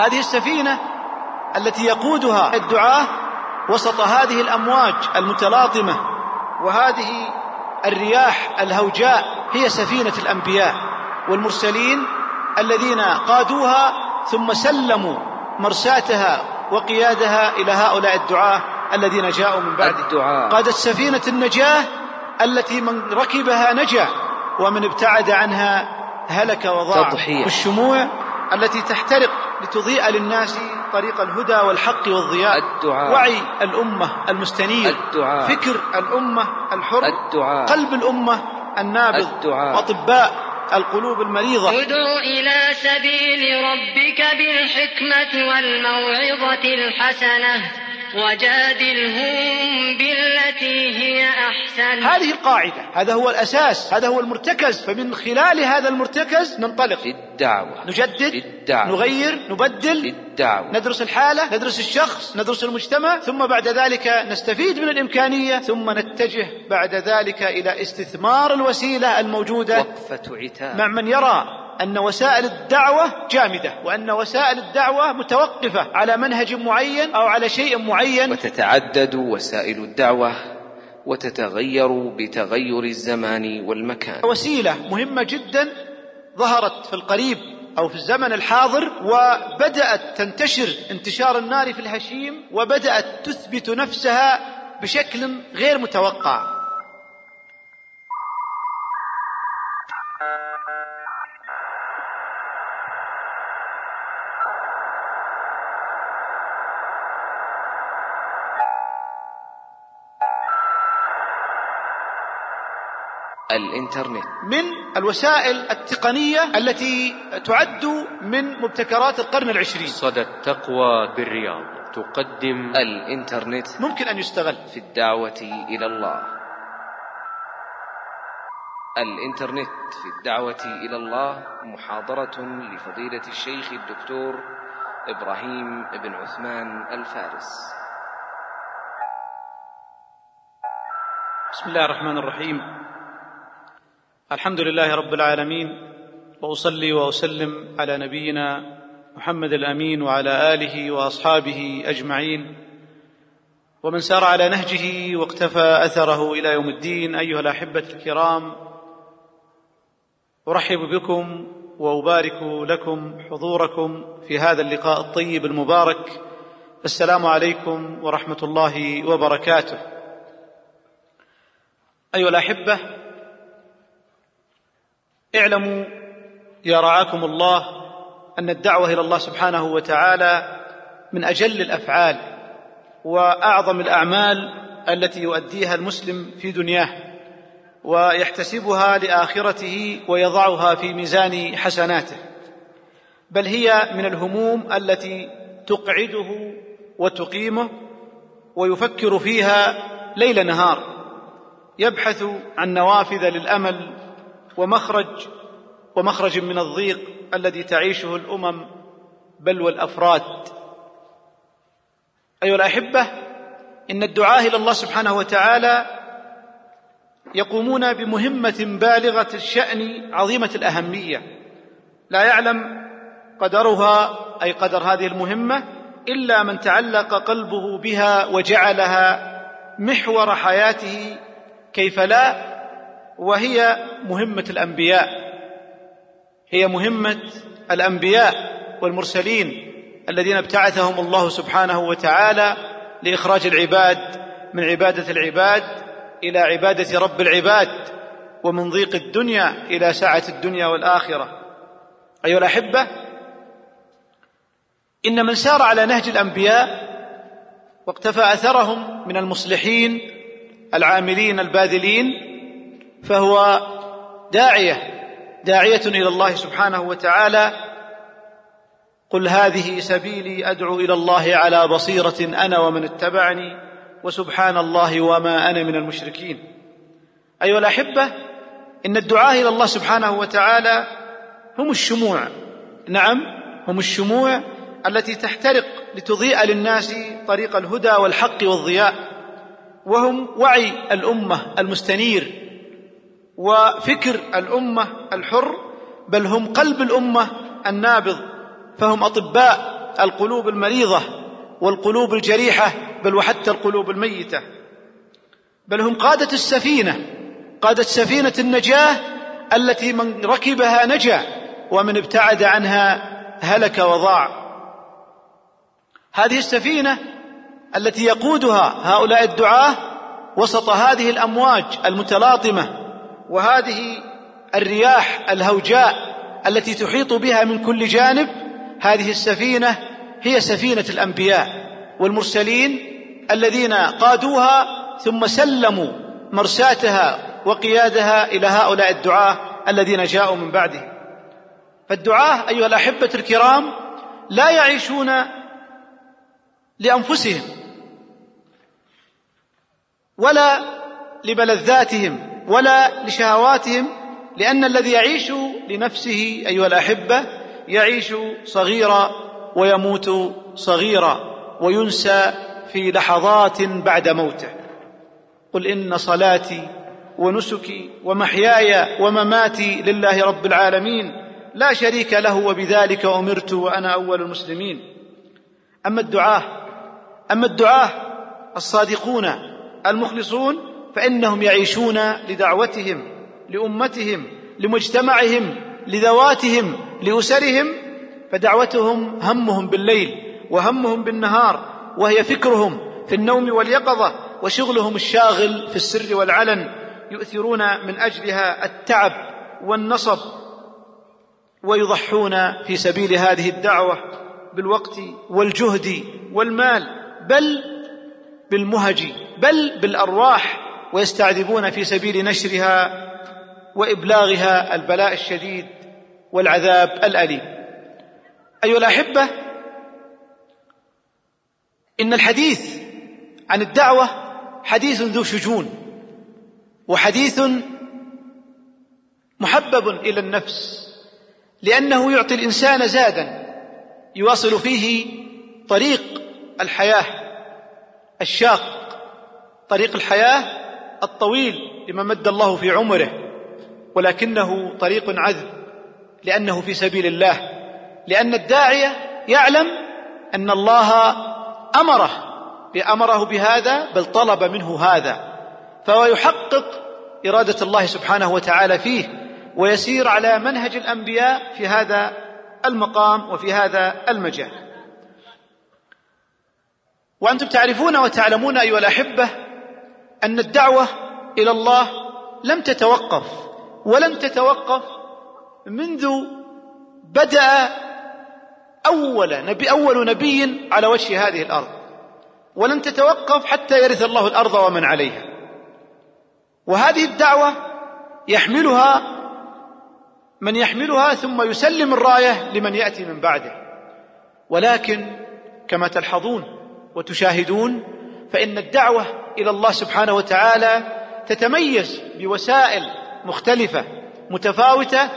هذه السفينة التي يقودها الدعاة وسط هذه الأمواج المتلاطمة وهذه الرياح الهوجاء هي سفينة الأنبياء والمرسلين الذين قادوها ثم سلموا مرساتها وقيادها إلى هؤلاء الدعاة الذين جاءوا من بعد. الدعاء قادت سفينة النجاة التي من ركبها نجا ومن ابتعد عنها هلك وضاع. تضحية. الشموع التي تحترق لتضيء للناس طريق الهدى والحق والضياء الدعاء. وعي الأمة المستنير الدعاء. فكر الأمة الحر الدعاء. قلب الأمة النابض الدعاء. أطباء القلوب المريضة ادع إلى سبيل ربك بالحكمة والموعظة الحسنة وجادلهم بالتي هي أحسن. هذه القاعدة هذا هو الأساس هذا هو المرتكز. فمن خلال هذا المرتكز ننطلق في الدعوة نجدد الدعوة نغير في نبدل الدعوة ندرس الحالة ندرس الشخص ندرس المجتمع ثم بعد ذلك نستفيد من الإمكانية ثم نتجه بعد ذلك إلى استثمار الوسيلة الموجودة وقفة عتاب. مع من يرى أن وسائل الدعوة جامدة وأن وسائل الدعوة متوقفة على منهج معين أو على شيء معين. وتتعدد وسائل الدعوة وتتغير بتغير الزمان والمكان. وسيلة مهمة جدا ظهرت في القريب أو في الزمن الحاضر وبدأت تنتشر انتشار النار في الهشيم وبدأت تثبت نفسها بشكل غير متوقع. الإنترنت. من الوسائل التقنية التي تعد من مبتكرات القرن العشرين. صدى التقوى بالرياض. تقدم الإنترنت ممكن أن يستغل. في الدعوة إلى الله. الإنترنت في الدعوة إلى الله محاضرة لفضيلة الشيخ الدكتور إبراهيم بن عثمان الفارس. بسم الله الرحمن الرحيم. الحمد لله رب العالمين وأصلي وأسلم على نبينا محمد الأمين وعلى آله وأصحابه أجمعين. ومن سار على نهجه واقتفى أثره إلى يوم الدين أيها الأحبة الكرام أرحب بكم وأبارك لكم حضوركم في هذا اللقاء الطيب المبارك. السلام عليكم ورحمة الله وبركاته. أيها الأحبة اعلموا يا رعاكم الله أن الدعوة إلى الله سبحانه وتعالى من أجل الأفعال وأعظم الأعمال التي يؤديها المسلم في دنياه ويحتسبها لآخرته ويضعها في ميزان حسناته بل هي من الهموم التي تقعده وتقيمه ويفكر فيها ليل نهار يبحث عن نوافذ للأمل ومخرج ومخرج من الضيق الذي تعيشه الأمم بل والأفراد. أيها الأحبة إن الدعاه إلى الله سبحانه وتعالى يقومون بمهمة بالغة الشأن عظيمة الأهمية. لا يعلم قدرها أي قدر هذه المهمة إلا من تعلق قلبه بها وجعلها محور حياته كيف لا وهي مهمة الأنبياء. هي مهمة الأنبياء والمرسلين الذين ابتعثهم الله سبحانه وتعالى لإخراج العباد من عبادة العباد إلى عبادة رب العباد ومن ضيق الدنيا إلى سعه الدنيا والآخرة. أيها الأحبة إن من سار على نهج الأنبياء واقتفى أثرهم من المصلحين العاملين الباذلين فهو داعية داعية إلى الله سبحانه وتعالى. قل هذه سبيلي أدعو إلى الله على بصيرة أنا ومن اتبعني وسبحان الله وما أنا من المشركين. أيها الأحبة إن الدعاه إلى الله سبحانه وتعالى هم الشموع. نعم هم الشموع التي تحترق لتضيء للناس طريق الهدى والحق والضياء وهم وعي الأمة المستنير. وفكر الأمة الحر بل هم قلب الأمة النابض فهم أطباء القلوب المريضة والقلوب الجريحة بل وحتى القلوب الميتة. بل هم قادة السفينة قادة سفينة النجاة التي من ركبها نجا ومن ابتعد عنها هلك وضاع. هذه السفينة التي يقودها هؤلاء الدعاة وسط هذه الأمواج المتلاطمة وهذه الرياح الهوجاء التي تحيط بها من كل جانب هذه السفينة هي سفينة الأنبياء والمرسلين الذين قادوها ثم سلموا مرساتها وقيادها إلى هؤلاء الدعاة الذين جاءوا من بعده. فالدعاة أيها الأحبة الكرام لا يعيشون لأنفسهم ولا لملذاتهم ولا لشهواتهم لأن الذي يعيش لنفسه أيها الأحبة يعيش صغيرا ويموت صغيرا وينسى في لحظات بعد موته. قل إن صلاتي ونسكي ومحياي ومماتي لله رب العالمين لا شريك له وبذلك أمرت وأنا أول المسلمين. أما الدعاه أما الدعاه الصادقون المخلصون فإنهم يعيشون لدعوتهم لأمتهم لمجتمعهم لذواتهم لأسرهم فدعوتهم همهم بالليل وهمهم بالنهار وهي فكرهم في النوم واليقظة وشغلهم الشاغل في السر والعلن يؤثرون من أجلها التعب والنصب ويضحون في سبيل هذه الدعوة بالوقت والجهد والمال بل بالمهج بل بالأرواح ويستعذبون في سبيل نشرها وإبلاغها البلاء الشديد والعذاب الأليم. أيها الأحبة إن الحديث عن الدعوة حديث ذو شجون وحديث محبب إلى النفس لأنه يعطي الإنسان زادا يواصل فيه طريق الحياة الشاق طريق الحياة الطويل لما مد الله في عمره ولكنه طريق عذب لأنه في سبيل الله لأن الداعية يعلم أن الله أمره بامره بهذا بل طلب منه هذا فهو يحقق إرادة الله سبحانه وتعالى فيه ويسير على منهج الأنبياء في هذا المقام وفي هذا المجال. وأنتم تعرفون وتعلمون أيها الأحبة أن الدعوة إلى الله لم تتوقف ولن تتوقف منذ بدأ أول نبي أول نبي على وجه هذه الأرض. ولن تتوقف حتى يرث الله الأرض ومن عليها. وهذه الدعوة يحملها من يحملها ثم يسلم الراية لمن يأتي من بعده. ولكن كما تلحظون وتشاهدون فإن الدعوة إلى الله سبحانه وتعالى تتميز بوسائل مختلفة متفاوتة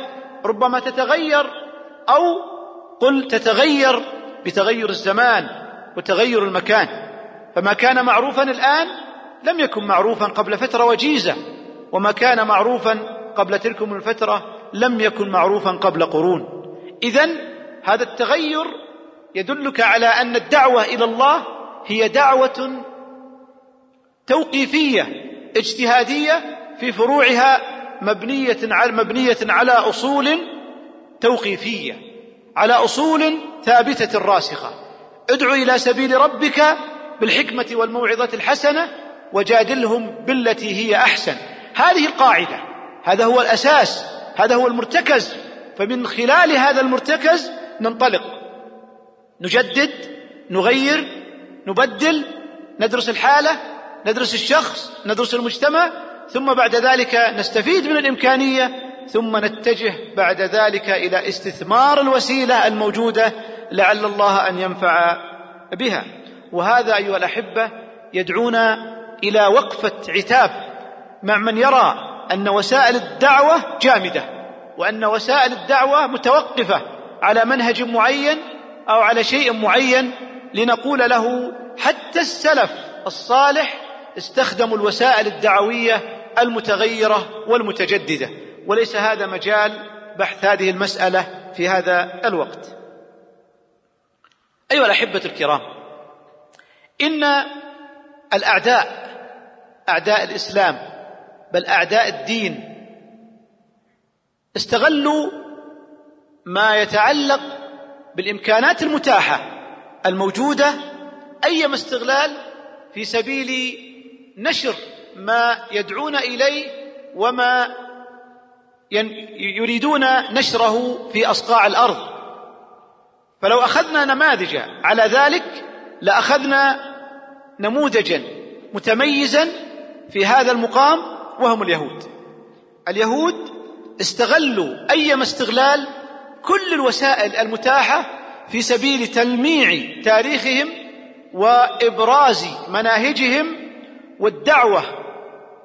ربما تتغير أو قل تتغير بتغير الزمان وتغير المكان. فما كان معروفا الآن لم يكن معروفا قبل فترة وجيزة وما كان معروفا قبل تلكم الفترة لم يكن معروفا قبل قرون. اذا هذا التغير يدلك على أن الدعوة إلى الله هي دعوة توقيفية اجتهادية في فروعها مبنية على مبنية على أصول توقيفية على أصول ثابتة راسخة. ادع إلى سبيل ربك بالحكمة والموعظة الحسنة وجادلهم بالتي هي أحسن. هذه القاعدة هذا هو الأساس هذا هو المرتكز. فمن خلال هذا المرتكز ننطلق نجدد نغير نبدل ندرس الحالة ندرس الشخص ندرس المجتمع ثم بعد ذلك نستفيد من الإمكانية ثم نتجه بعد ذلك إلى استثمار الوسيلة الموجودة لعل الله أن ينفع بها. وهذا أيها الأحبة يدعونا إلى وقفة عتاب مع من يرى أن وسائل الدعوة جامدة وأن وسائل الدعوة متوقفة على منهج معين أو على شيء معين لنقول له حتى السلف الصالح استخدموا الوسائل الدعوية المتغيرة والمتجددة. وليس هذا مجال بحث هذه المسألة في هذا الوقت. أيها الأحبة الكرام إن الأعداء أعداء الإسلام بل أعداء الدين استغلوا ما يتعلق بالإمكانات المتاحة الموجودة أيما استغلال في سبيل نشر ما يدعون إليه وما يريدون نشره في أصقاع الأرض. فلو أخذنا نماذج على ذلك لأخذنا نموذجا متميزا في هذا المقام وهم اليهود. اليهود استغلوا ايما استغلال كل الوسائل المتاحة في سبيل تلميع تاريخهم وإبراز مناهجهم والدعوة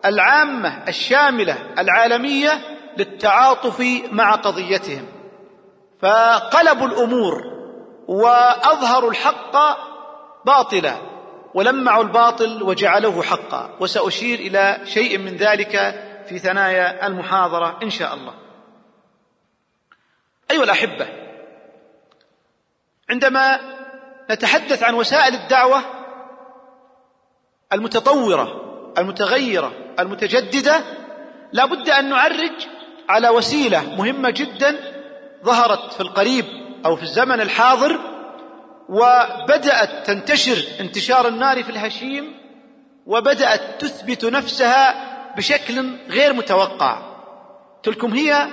العامة الشاملة العالمية للتعاطف مع قضيتهم. فقلبوا الأمور وأظهروا الحق باطلا ولمعوا الباطل وجعلوه حقا. وسأشير إلى شيء من ذلك في ثنايا المحاضرة إن شاء الله. أيها الأحبة عندما نتحدث عن وسائل الدعوة المتطورة المتغيرة المتجددة لا بد أن نعرج على وسيلة مهمة جدا ظهرت في القريب أو في الزمن الحاضر وبدأت تنتشر انتشار النار في الهشيم وبدأت تثبت نفسها بشكل غير متوقع. تلكم هي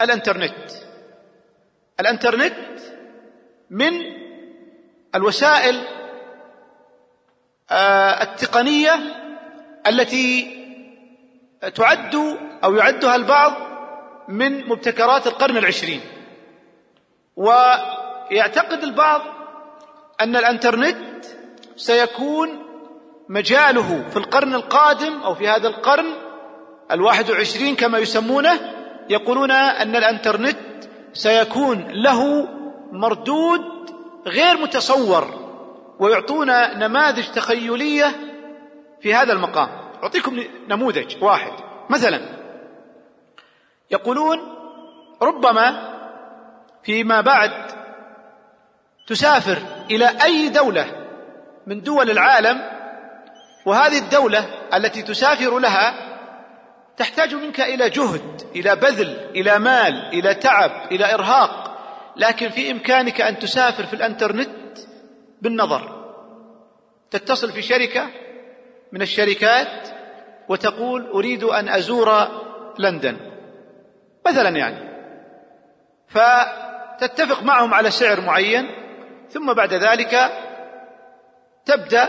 الإنترنت. الإنترنت من الوسائل آه، التقنية التي تعد أو يعدها البعض من مبتكرات القرن العشرين. ويعتقد البعض أن الإنترنت سيكون مجاله في القرن القادم أو في هذا القرن الواحد وعشرين كما يسمونه يقولون أن الإنترنت سيكون له مردود غير متصور. ويعطونا نماذج تخيلية في هذا المقام. أعطيكم نموذج واحد. مثلا يقولون ربما فيما بعد تسافر إلى أي دولة من دول العالم وهذه الدولة التي تسافر لها تحتاج منك إلى جهد إلى بذل إلى مال إلى تعب إلى إرهاق. لكن في إمكانك أن تسافر في الإنترنت بالنظر. تتصل في شركة من الشركات وتقول أريد أن أزور لندن. مثلا يعني. فتتفق معهم على سعر معين ثم بعد ذلك تبدأ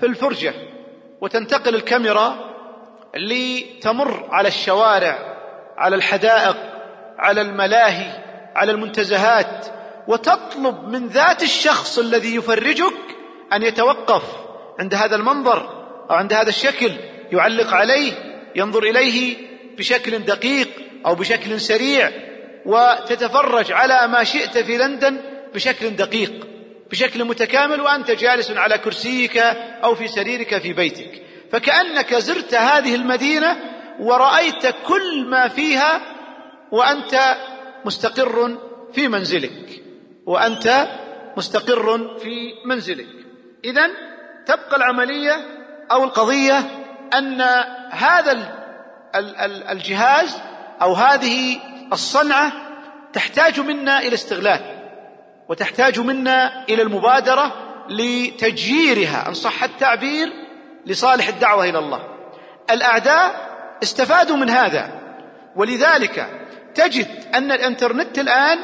في الفرجة وتنتقل الكاميرا لتمر على الشوارع على الحدائق على الملاهي على المنتزهات. وتطلب من ذات الشخص الذي يفرجك أن يتوقف عند هذا المنظر أو عند هذا الشكل يعلق عليه ينظر إليه بشكل دقيق أو بشكل سريع وتتفرج على ما شئت في لندن بشكل دقيق بشكل متكامل وأنت جالس على كرسيك أو في سريرك في بيتك. فكأنك زرت هذه المدينة ورأيت كل ما فيها وأنت مستقر في منزلك. وأنت مستقر في منزلك. اذا تبقى العملية أو القضية أن هذا الجهاز أو هذه الصنعة تحتاج منا إلى استغلال وتحتاج منا إلى المبادرة لتجييرها إن صح التعبير لصالح الدعوة إلى الله. الأعداء استفادوا من هذا ولذلك تجد أن الإنترنت الآن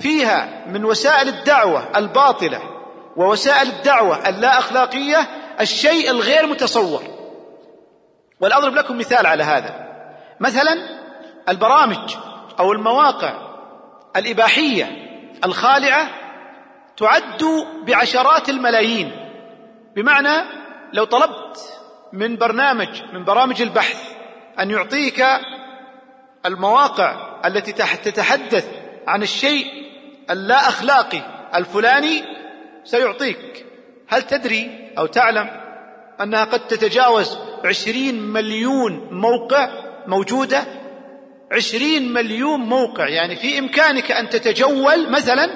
فيها من وسائل الدعوة الباطلة ووسائل الدعوة اللا أخلاقية الشيء الغير متصور. ولاضرب لكم مثال على هذا. مثلا البرامج أو المواقع الإباحية الخالعة تعد بعشرات الملايين. بمعنى لو طلبت من برنامج من برامج البحث أن يعطيك المواقع التي تتحدث عن الشيء اللا اخلاقي الفلاني سيعطيك. هل تدري أو تعلم أنها قد تتجاوز عشرين مليون موقع موجودة؟ عشرين مليون موقع يعني في إمكانك أن تتجول مثلا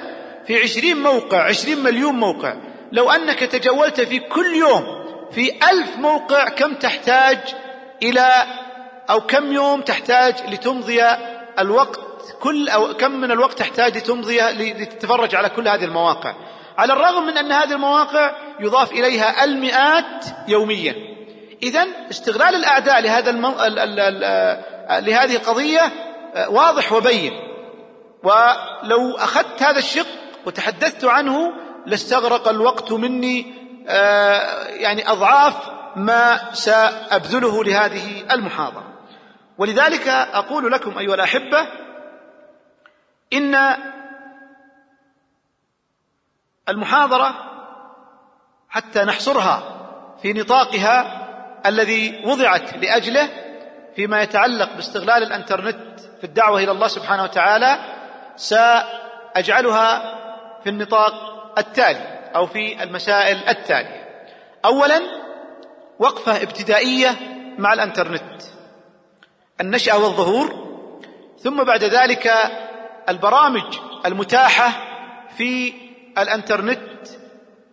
في عشرين موقع عشرين مليون موقع. لو أنك تجولت في كل يوم في ألف موقع كم تحتاج إلى أو كم يوم تحتاج لتمضي الوقت كل أو كم من الوقت تحتاج لتمضي لتتفرج على كل هذه المواقع. على الرغم من أن هذه المواقع يضاف إليها المئات يوميا. إذا استغلال الأعداء لهذا المو... ال... ال... ال... لهذه القضية واضح وبين. ولو أخذت هذا الشق وتحدثت عنه لاستغرق الوقت مني يعني أضعاف ما سأبذله لهذه المحاضرة. ولذلك أقول لكم أيها الأحبة إن المحاضرة حتى نحصرها في نطاقها الذي وضعت لأجله فيما يتعلق باستغلال الإنترنت في الدعوة إلى الله سبحانه وتعالى سأجعلها في النطاق التالي أو في المسائل التالية. أولا وقفة ابتدائية مع الإنترنت النشأة والظهور ثم بعد ذلك البرامج المتاحة في الانترنت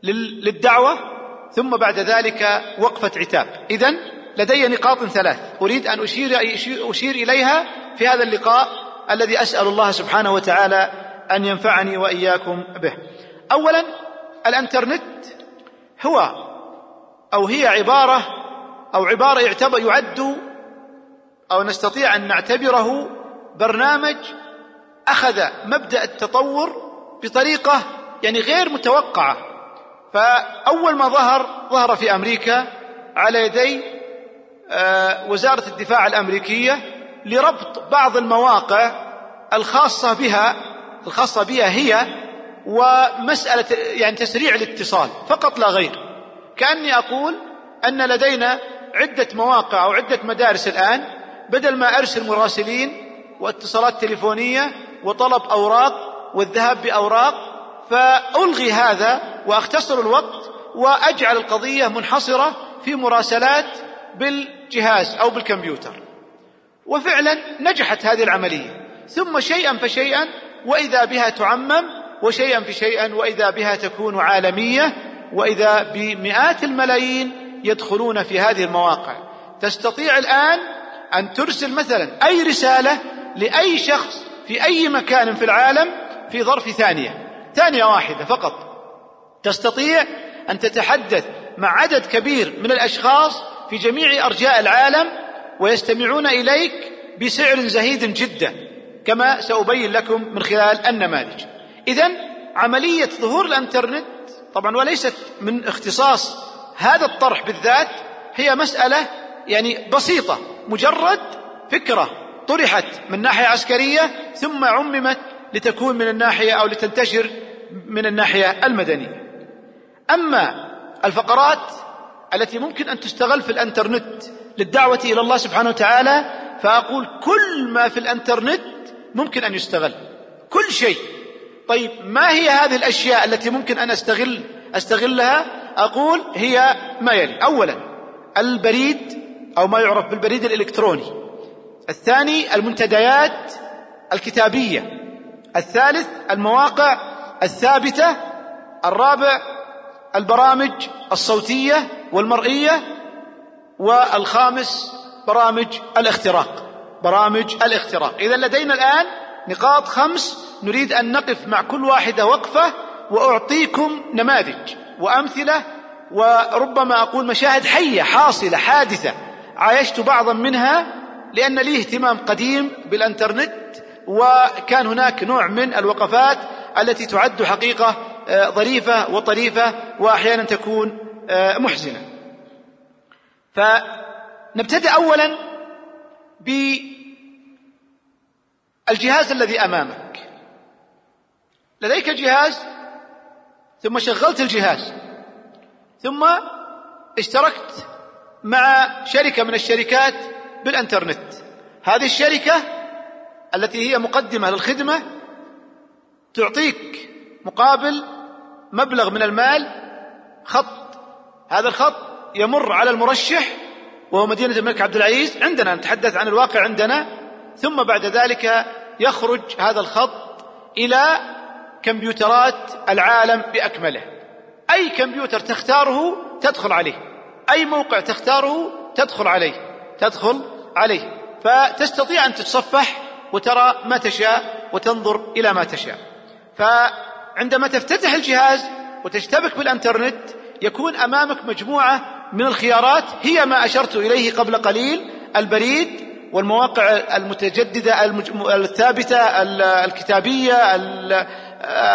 للدعوة ثم بعد ذلك وقفة عتاب. إذا لدي نقاط ثلاث. أريد أن أشير, أشير إليها في هذا اللقاء الذي أسأل الله سبحانه وتعالى أن ينفعني وإياكم به. أولا الانترنت هو أو هي عبارة أو عبارة يعتبر يعد أو نستطيع أن نعتبره برنامج أخذ مبدأ التطور بطريقة يعني غير متوقعة. فأول ما ظهر ظهر في أمريكا على يدي وزارة الدفاع الأمريكية لربط بعض المواقع الخاصة بها الخاصة بها هي ومسألة يعني تسريع الاتصال. فقط لا غير. كأني أقول أن لدينا عدة مواقع أو عدة مدارس الآن بدل ما أرسل مراسلين واتصالات تليفونية وطلب أوراق والذهاب بأوراق فألغي هذا وأختصر الوقت وأجعل القضية منحصرة في مراسلات بالجهاز أو بالكمبيوتر. وفعلا نجحت هذه العملية. ثم شيئا فشيئا وإذا بها تعمم وشيئا فشيئا وإذا بها تكون عالمية وإذا بمئات الملايين يدخلون في هذه المواقع. تستطيع الآن أن ترسل مثلا أي رسالة لأي شخص في أي مكان في العالم في ظرف ثانية. ثانية واحدة فقط. تستطيع أن تتحدث مع عدد كبير من الأشخاص في جميع أرجاء العالم ويستمعون إليك بسعر زهيد جدا كما سأبين لكم من خلال النماذج. إذا عملية ظهور الإنترنت طبعا وليست من اختصاص هذا الطرح بالذات هي مسألة يعني بسيطة مجرد فكرة. طرحت من ناحية عسكرية ثم عممت لتكون من الناحية أو لتنتشر من الناحية المدنية. أما الفقرات التي ممكن أن تستغل في الإنترنت للدعوة إلى الله سبحانه وتعالى فأقول كل ما في الإنترنت ممكن أن يستغل. كل شيء. طيب ما هي هذه الأشياء التي ممكن أن أستغل أستغلها؟ أقول هي ما يلي. أولا البريد أو ما يعرف بالبريد الإلكتروني. الثاني المنتديات الكتابية الثالث المواقع الثابتة الرابع البرامج الصوتية والمرئية والخامس برامج الاختراق برامج الاختراق. إذا لدينا الآن نقاط خمس نريد أن نقف مع كل واحدة وقفة وأعطيكم نماذج وأمثلة وربما أقول مشاهد حية حاصلة حادثة عايشت بعضا منها لأن لي اهتمام قديم بالإنترنت وكان هناك نوع من الوقفات التي تعد حقيقة ظريفة وطريفة وأحيانا تكون محزنة. فنبتدأ أولا بالجهاز الذي أمامك. لديك جهاز ثم شغلت الجهاز ثم اشتركت مع شركة من الشركات بالانترنت. هذه الشركة التي هي مقدمة للخدمة تعطيك مقابل مبلغ من المال خط. هذا الخط يمر على المرشح وهو مدينة الملك عبد العزيز عندنا نتحدث عن الواقع عندنا. ثم بعد ذلك يخرج هذا الخط إلى كمبيوترات العالم بأكمله. أي كمبيوتر تختاره تدخل عليه. أي موقع تختاره تدخل عليه. تدخل عليه. فتستطيع أن تتصفح وترى ما تشاء وتنظر إلى ما تشاء. فعندما تفتتح الجهاز وتشتبك بالإنترنت يكون أمامك مجموعة من الخيارات هي ما أشرت إليه قبل قليل البريد والمواقع المتجددة الثابتة الكتابية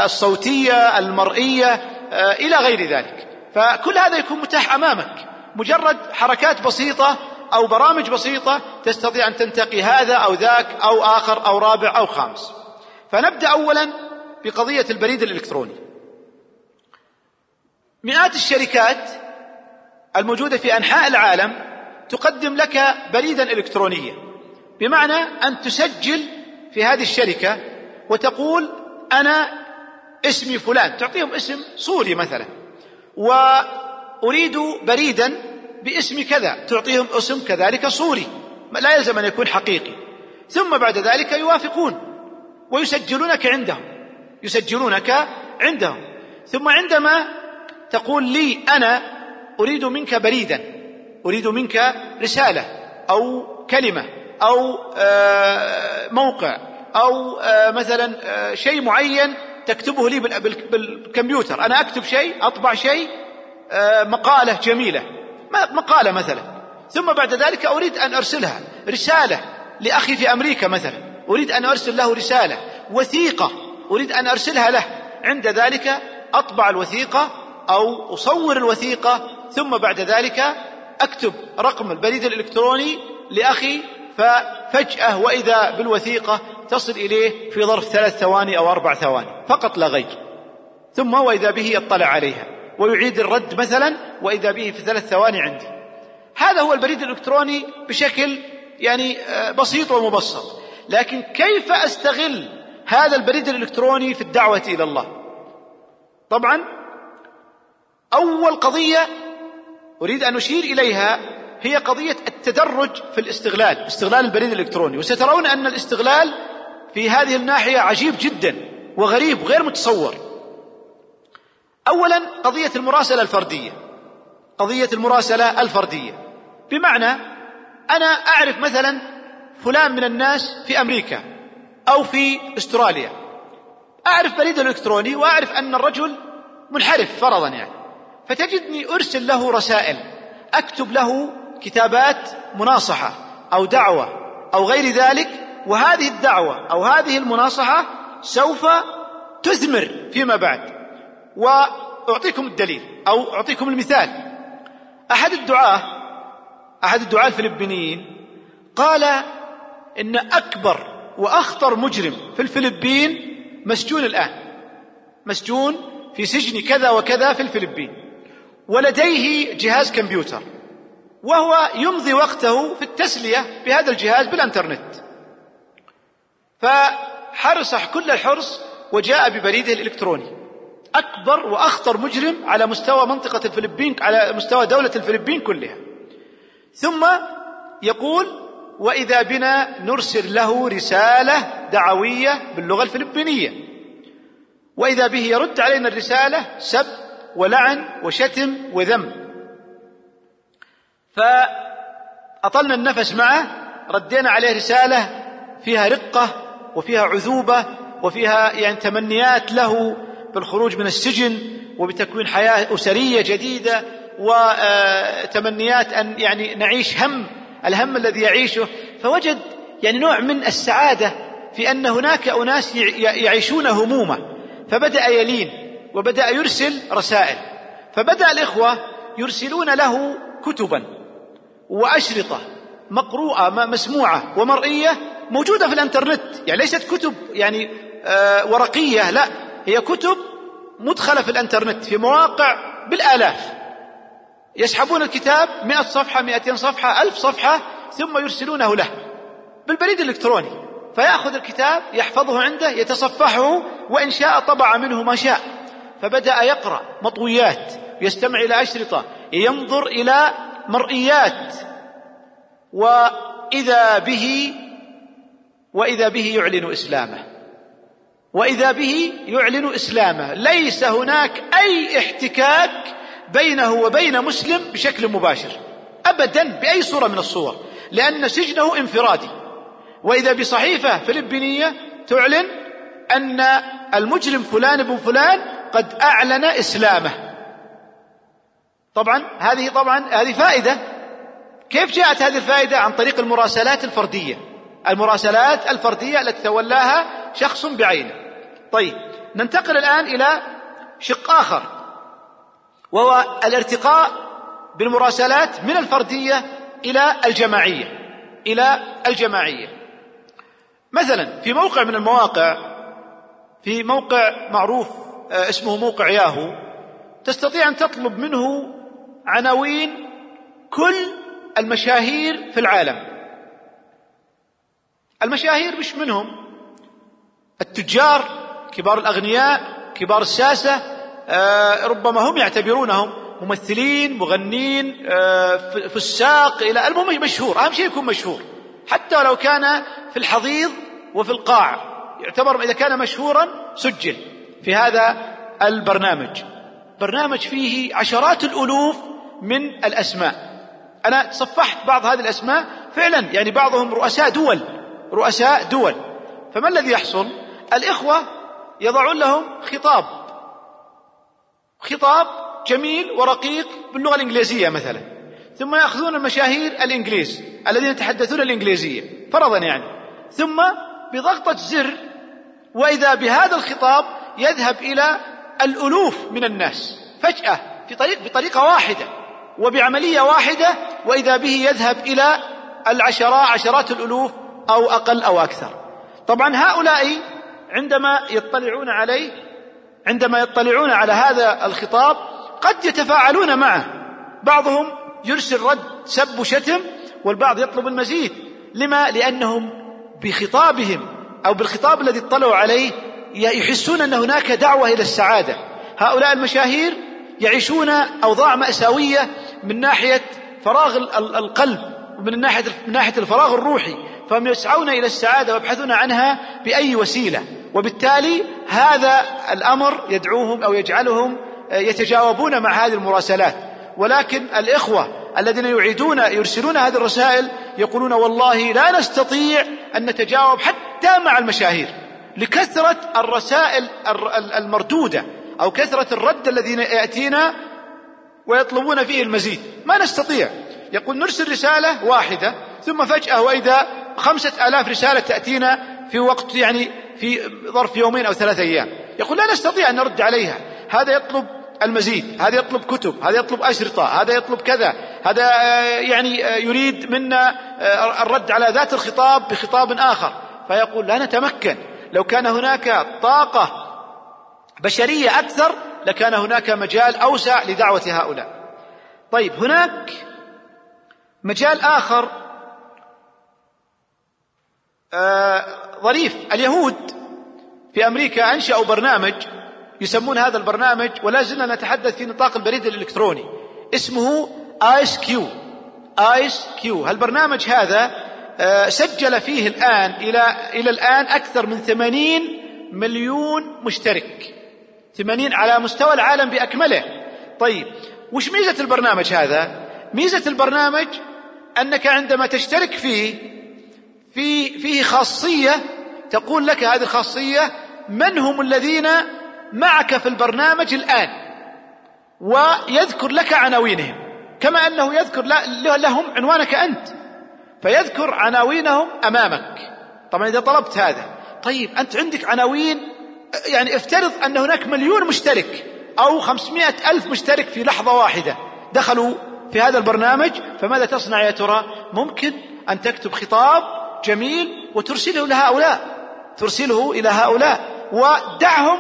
الصوتية المرئية إلى غير ذلك. فكل هذا يكون متاح أمامك. مجرد حركات بسيطة أو برامج بسيطة تستطيع أن تنتقي هذا أو ذاك أو آخر أو رابع أو خامس. فنبدأ اولا بقضية البريد الإلكتروني. مئات الشركات الموجودة في أنحاء العالم تقدم لك بريدا الكترونيا بمعنى أن تسجل في هذه الشركة وتقول أنا اسمي فلان تعطيهم اسم صوري مثلا وأريد بريدا باسم كذا تعطيهم اسم كذلك صوري لا يلزم أن يكون حقيقي. ثم بعد ذلك يوافقون ويسجلونك عندهم يسجلونك عندهم. ثم عندما تقول لي أنا أريد منك بريدا أريد منك رسالة أو كلمة أو موقع أو مثلا شيء معين تكتبه لي بالكمبيوتر. أنا أكتب شيء أطبع شيء مقالة جميلة. مقالة مثلا. ثم بعد ذلك أريد أن أرسلها. رسالة لأخي في أمريكا مثلا. أريد أن أرسل له رسالة. وثيقة أريد أن أرسلها له. عند ذلك أطبع الوثيقة أو أصور الوثيقة. ثم بعد ذلك أكتب رقم البريد الإلكتروني لأخي. ففجأة وإذا بالوثيقة تصل إليه في ظرف ثلاث ثواني أو أربع ثواني. فقط لا غير. ثم وإذا به يطلع عليها. ويعيد الرد مثلا وإذا به في ثلاث ثواني عندي. هذا هو البريد الإلكتروني بشكل يعني بسيط ومبسط. لكن كيف أستغل هذا البريد الإلكتروني في الدعوة إلى الله؟ طبعا أول قضية أريد أن أشير إليها هي قضية التدرج في الاستغلال استغلال البريد الإلكتروني. وسترون أن الاستغلال في هذه الناحية عجيب جدا وغريب غير متصور. اولا قضية المراسلة الفردية قضية المراسلة الفردية. بمعنى أنا أعرف مثلا فلان من الناس في أمريكا أو في أستراليا. أعرف بريد إلكتروني وأعرف أن الرجل منحرف فرضا يعني. فتجدني أرسل له رسائل أكتب له كتابات مناصحة أو دعوة أو غير ذلك وهذه الدعوة أو هذه المناصحة سوف تثمر فيما بعد. وأعطيكم الدليل أو أعطيكم المثال. أحد الدعاة أحد الدعاة الفلبينيين قال إن أكبر وأخطر مجرم في الفلبين مسجون الآن. مسجون في سجن كذا وكذا في الفلبين. ولديه جهاز كمبيوتر. وهو يمضي وقته في التسلية بهذا الجهاز بالإنترنت. فحرص كل الحرص وجاء ببريده الإلكتروني. أكبر وأخطر مجرم على مستوى منطقة الفلبين على مستوى دولة الفلبين كلها. ثم يقول وإذا بنا نرسل له رسالة دعوية باللغة الفلبينية. وإذا به يرد علينا الرسالة سب ولعن وشتم وذم. فأطلنا النفس معه ردينا عليه رسالة فيها رقة وفيها عذوبة وفيها يعني تمنيات له بالخروج من السجن وبتكوين حياة أسرية جديدة وتمنيات أن يعني نعيش هم الهم الذي يعيشه. فوجد يعني نوع من السعادة في أن هناك أناس يعيشون همومه. فبدأ يلين وبدأ يرسل رسائل. فبدأ الإخوة يرسلون له كتبا وأشرطة مقروءة مسموعة ومرئية موجودة في الإنترنت. يعني ليست كتب يعني آه ورقية لا. هي كتب مدخلة في الانترنت في مواقع بالآلاف. يسحبون الكتاب مئة صفحة مئتين صفحة ألف صفحة ثم يرسلونه له بالبريد الإلكتروني. فيأخذ الكتاب يحفظه عنده يتصفحه وإن شاء طبع منه ما شاء. فبدأ يقرأ مطويات يستمع إلى أشرطة ينظر إلى مرئيات. وإذا به وإذا به يعلن إسلامه. وإذا به يعلن إسلامه. ليس هناك أي احتكاك بينه وبين مسلم بشكل مباشر. ابدا بأي صورة من الصور. لأن سجنه انفرادي. وإذا بصحيفة فلبينية تعلن أن المجرم فلان بن فلان قد أعلن إسلامه. طبعا هذه طبعا هذه فائدة. كيف جاءت هذه الفائدة؟ عن طريق المراسلات الفردية. المراسلات الفردية التي تولاها شخص بعينه. طيب ننتقل الآن إلى شق آخر وهو الارتقاء بالمراسلات من الفردية إلى الجماعية إلى الجماعية. مثلا في موقع من المواقع في موقع معروف آه، اسمه موقع ياهو تستطيع أن تطلب منه عناوين كل المشاهير في العالم. المشاهير مش منهم التجار كبار الأغنياء كبار الساسة آه، ربما هم يعتبرونهم ممثلين مغنين آه، فساق إلى المهم مشهور أهم شيء يكون مشهور. حتى لو كان في الحضيض وفي القاع يعتبر إذا كان مشهورا سجل في هذا البرنامج. برنامج فيه عشرات الألوف من الأسماء. أنا صفحت بعض هذه الأسماء فعلا يعني بعضهم رؤساء دول رؤساء دول. فما الذي يحصل؟ الإخوة يضعون لهم خطاب. خطاب جميل ورقيق باللغة الإنجليزية مثلا. ثم يأخذون المشاهير الإنجليز الذين يتحدثون الإنجليزية فرضا يعني. ثم بضغطة زر وإذا بهذا الخطاب يذهب إلى الألوف من الناس. فجأة في طريق بطريقة واحدة وبعملية واحدة وإذا به يذهب إلى العشرات عشرات الألوف أو أقل أو أكثر. طبعا هؤلاء عندما يطلعون عليه عندما يطلعون على هذا الخطاب قد يتفاعلون معه. بعضهم يرسل رد سب وشتم والبعض يطلب المزيد. لما؟ لأنهم بخطابهم أو بالخطاب الذي اطلعوا عليه يحسون أن هناك دعوة إلى السعادة. هؤلاء المشاهير يعيشون أوضاع مأساوية من ناحية فراغ القلب ومن ناحيه من ناحية الفراغ الروحي. فهم يسعون إلى السعادة ويبحثون عنها بأي وسيلة. وبالتالي هذا الأمر يدعوهم أو يجعلهم يتجاوبون مع هذه المراسلات. ولكن الإخوة الذين يعيدون يرسلون هذه الرسائل يقولون والله لا نستطيع أن نتجاوب حتى مع المشاهير لكثرة الرسائل المردودة أو كثرة الرد الذين يأتينا ويطلبون فيه المزيد. ما نستطيع. يقول نرسل رسالة واحدة ثم فجأة وإذا خمسة آلاف رسالة تأتينا في وقت يعني في ظرف يومين أو ثلاثة أيام. يقول لا نستطيع أن نرد عليها. هذا يطلب المزيد هذا يطلب كتب هذا يطلب أشرطة هذا يطلب كذا. هذا يعني يريد منا الرد على ذات الخطاب بخطاب آخر. فيقول لا نتمكن. لو كان هناك طاقة بشرية أكثر لكان هناك مجال أوسع لدعوة هؤلاء. طيب هناك مجال آخر آه ظريف. اليهود في أمريكا أنشأوا برنامج يسمون هذا البرنامج ولا زلنا نتحدث في نطاق البريد الإلكتروني. اسمه آيس كيو. آيس كيو. هالبرنامج هذا آه سجل فيه الآن إلى إلى الآن أكثر من ثمانين مليون مشترك. ثمانين على مستوى العالم بأكمله. طيب وش ميزة البرنامج هذا؟ ميزة البرنامج أنك عندما تشترك فيه في فيه خاصية تقول لك هذه الخاصية من هم الذين معك في البرنامج الآن؟ ويذكر لك عناوينهم. كما أنه يذكر لهم عنوانك أنت. فيذكر عناوينهم أمامك. طبعا إذا طلبت هذا. طيب أنت عندك عناوين يعني افترض أن هناك مليون مشترك أو خمسمائة ألف مشترك في لحظة واحدة دخلوا في هذا البرنامج فماذا تصنع يا ترى؟ ممكن أن تكتب خطاب جميل وترسله لهؤلاء ترسله إلى هؤلاء ودعهم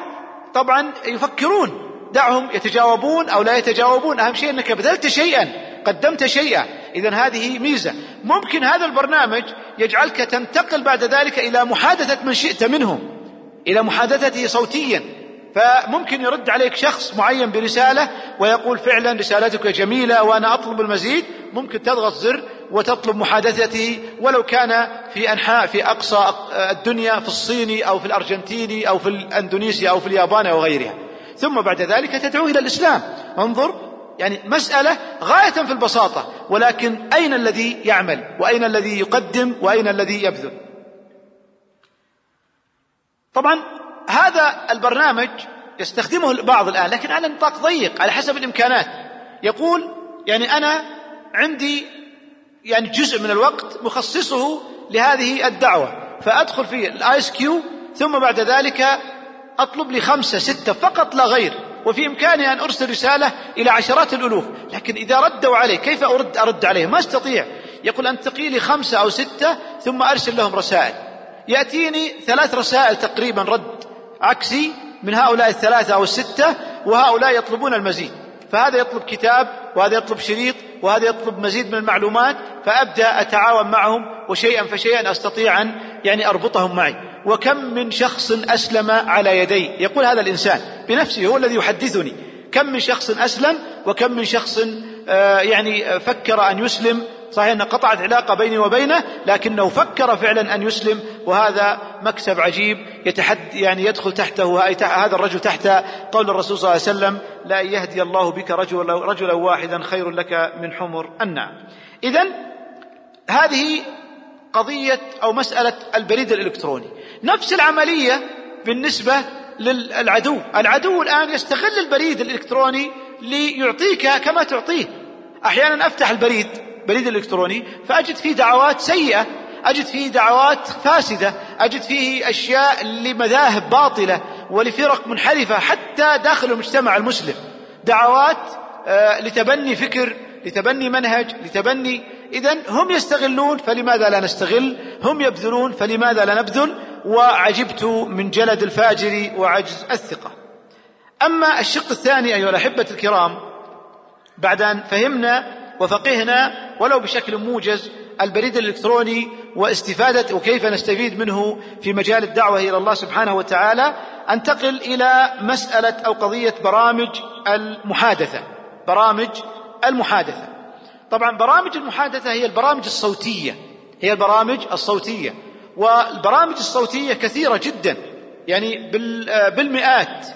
طبعا يفكرون دعهم يتجاوبون أو لا يتجاوبون أهم شيء أنك بذلت شيئا قدمت شيئا إذا هذه ميزة. ممكن هذا البرنامج يجعلك تنتقل بعد ذلك إلى محادثة من شئت منهم إلى محادثته صوتيا. فممكن يرد عليك شخص معين برسالة ويقول فعلا رسالتك جميلة وأنا أطلب المزيد ممكن تضغط زر وتطلب محادثته ولو كان في أنحاء في أقصى الدنيا في الصيني أو في الأرجنتيني أو في الأندونيسيا أو في اليابان أو غيرها. ثم بعد ذلك تدعوه إلى الإسلام. انظر يعني مسألة غاية في البساطة ولكن أين الذي يعمل؟ وأين الذي يقدم؟ وأين الذي يبذل؟ طبعا هذا البرنامج يستخدمه البعض الآن لكن على نطاق ضيق على حسب الإمكانات. يقول يعني أنا عندي يعني جزء من الوقت مخصصه لهذه الدعوة فأدخل في الآيس كيو ثم بعد ذلك أطلب لي خمسة ستة فقط لا غير وفي إمكاني أن أرسل رسالة إلى عشرات الألوف. لكن إذا ردوا علي كيف أرد أرد عليه؟ ما أستطيع. يقول أنتقي لي خمسة أو ستة ثم أرسل لهم رسائل. يأتيني ثلاث رسائل تقريبا رد. عكسي من هؤلاء الثلاثة أو الستة وهؤلاء يطلبون المزيد. فهذا يطلب كتاب وهذا يطلب شريط وهذا يطلب مزيد من المعلومات فأبدأ أتعاون معهم وشيئا فشيئا أستطيع أن يعني أربطهم معي. وكم من شخص أسلم على يدي؟ يقول هذا الإنسان بنفسه هو الذي يحدثني. كم من شخص أسلم وكم من شخص آه، يعني فكر أن يسلم صحيح أن قطعت علاقة بيني وبينه لكنه فكر فعلا أن يسلم وهذا مكسب عجيب يتحد يعني يدخل تحته هذا الرجل تحت قول الرسول صلى الله عليه وسلم لا يهدي الله بك رجلا, رجلا واحدا خير لك من حمر النعم. إذا هذه قضية أو مسألة البريد الإلكتروني. نفس العملية بالنسبة للعدو. العدو الآن يستغل البريد الإلكتروني ليعطيك كما تعطيه. أحيانا أفتح البريد. بريد الإلكتروني فأجد فيه دعوات سيئة أجد فيه دعوات فاسدة أجد فيه أشياء لمذاهب باطلة ولفرق منحرفة حتى داخل المجتمع المسلم. دعوات آه، لتبني فكر لتبني منهج لتبني إذا هم يستغلون فلماذا لا نستغل؟ هم يبذلون فلماذا لا نبذل؟ وعجبت من جلد الفاجر وعجز الثقة. أما الشق الثاني أيها الأحبة الكرام بعد أن فهمنا وفقهنا ولو بشكل موجز البريد الإلكتروني واستفادة وكيف نستفيد منه في مجال الدعوة إلى الله سبحانه وتعالى أنتقل إلى مسألة أو قضية برامج المحادثة. برامج المحادثة. طبعا برامج المحادثة هي البرامج الصوتية. هي البرامج الصوتية. والبرامج الصوتية كثيرة جدا. يعني بالمئات.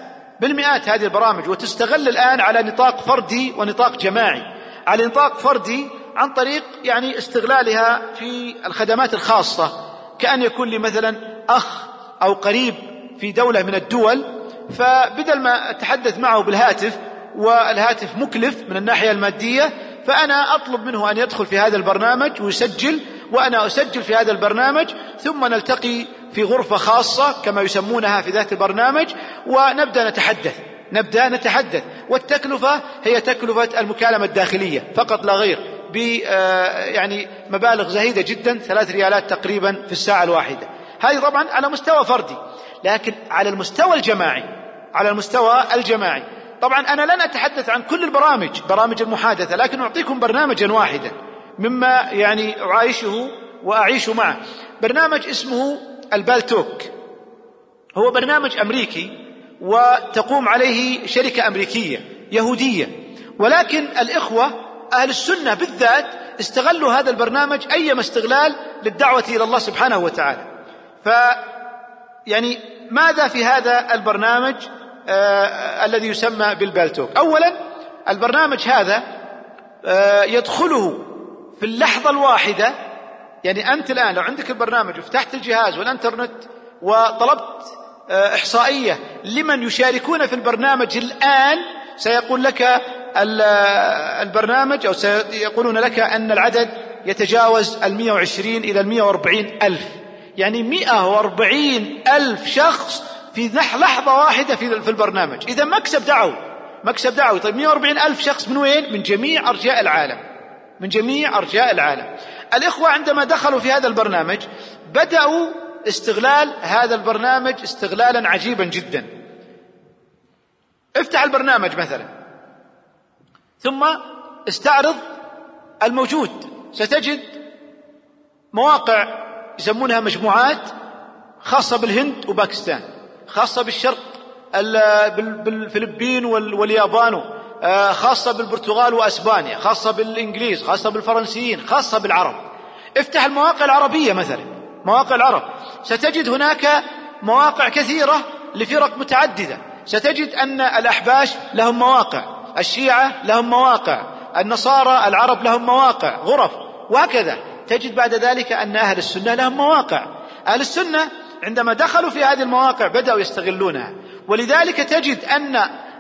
بالمئات هذه البرامج. وتستغل الآن على نطاق فردي ونطاق جماعي. على نطاق فردي عن طريق يعني استغلالها في الخدمات الخاصة كأن يكون لي مثلا أخ أو قريب في دولة من الدول فبدل ما أتحدث معه بالهاتف والهاتف مكلف من الناحية المادية فأنا أطلب منه أن يدخل في هذا البرنامج ويسجل وأنا أسجل في هذا البرنامج ثم نلتقي في غرفة خاصة كما يسمونها في ذات البرنامج ونبدأ نتحدث. نبدأ نتحدث. والتكلفة هي تكلفة المكالمة الداخلية فقط لا غير ب آه، يعني مبالغ زهيدة جدا ثلاث ريالات تقريبا في الساعة الواحدة. هذه طبعا على مستوى فردي لكن على المستوى الجماعي على المستوى الجماعي. طبعا أنا لن أتحدث عن كل البرامج برامج المحادثة لكن أعطيكم برنامجا واحدا مما يعني أعايشه وأعيش معه. برنامج اسمه البالتوك. هو برنامج أمريكي وتقوم عليه شركة أمريكية يهودية. ولكن الإخوة أهل السنة بالذات استغلوا هذا البرنامج أيما استغلال للدعوة إلى الله سبحانه وتعالى. ف يعني ماذا في هذا البرنامج آه الذي يسمى بالبالتوك أولا البرنامج هذا آه يدخله في اللحظة الواحدة. يعني أنت الآن لو عندك البرنامج وفتحت الجهاز والإنترنت وطلبت إحصائية لمن يشاركون في البرنامج الآن. سيقول لك البرنامج أو سيقولون لك أن العدد يتجاوز المئة وعشرين إلى المئة وأربعين ألف. يعني مئة وأربعين ألف شخص في لحظة واحدة في البرنامج. إذا مكسب دعوي مكسب دعوي طيب 140 ألف شخص من وين؟ من جميع أرجاء العالم. من جميع أرجاء العالم. الإخوة عندما دخلوا في هذا البرنامج بدأوا استغلال هذا البرنامج استغلالا عجيبا جدا. افتح البرنامج مثلا. ثم استعرض الموجود. ستجد مواقع يسمونها مجموعات خاصة بالهند وباكستان خاصة بالشرق بالفلبين واليابان آه، خاصة بالبرتغال وأسبانيا خاصة بالإنجليز خاصة بالفرنسيين خاصة بالعرب. افتح المواقع العربية مثلا. مواقع العرب. ستجد هناك مواقع كثيرة لفرق متعددة. ستجد أن الأحباش لهم مواقع الشيعة لهم مواقع النصارى العرب لهم مواقع غرف. وهكذا. تجد بعد ذلك أن أهل السنة لهم مواقع. أهل السنة عندما دخلوا في هذه المواقع بدأوا يستغلونها. ولذلك تجد أن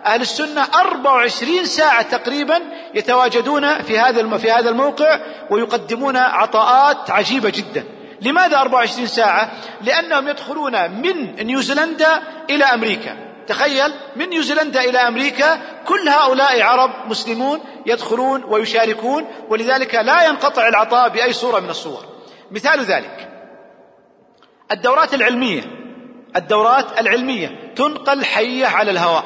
أهل السنة 24 ساعة تقريبا يتواجدون في هذا في هذا الموقع ويقدمون عطاءات عجيبة جدا. لماذا 24 ساعة؟ لأنهم يدخلون من نيوزيلندا إلى أمريكا. تخيل من نيوزيلندا إلى أمريكا كل هؤلاء عرب مسلمون يدخلون ويشاركون ولذلك لا ينقطع العطاء بأي صورة من الصور. مثال ذلك الدورات العلمية الدورات العلمية تنقل حية على الهواء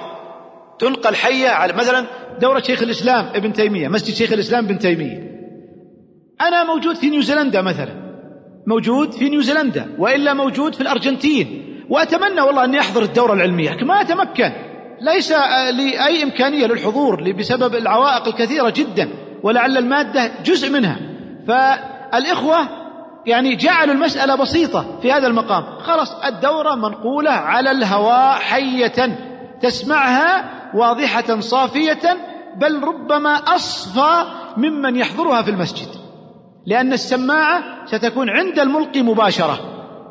تنقل حية على مثلا دورة شيخ الإسلام ابن تيمية مسجد شيخ الإسلام ابن تيمية أنا موجود في نيوزيلندا مثلا موجود في نيوزيلندا وإلا موجود في الأرجنتين. وأتمنى والله أني أحضر الدورة العلمية لكن ما أتمكن. ليس لي أي إمكانية للحضور بسبب العوائق الكثيرة جدا ولعل المادة جزء منها. فالإخوة يعني جعلوا المسألة بسيطة في هذا المقام. خلاص الدورة منقولة على الهواء حية تسمعها واضحة صافية بل ربما أصفى ممن يحضرها في المسجد. لأن السماعة ستكون عند الملقي مباشرة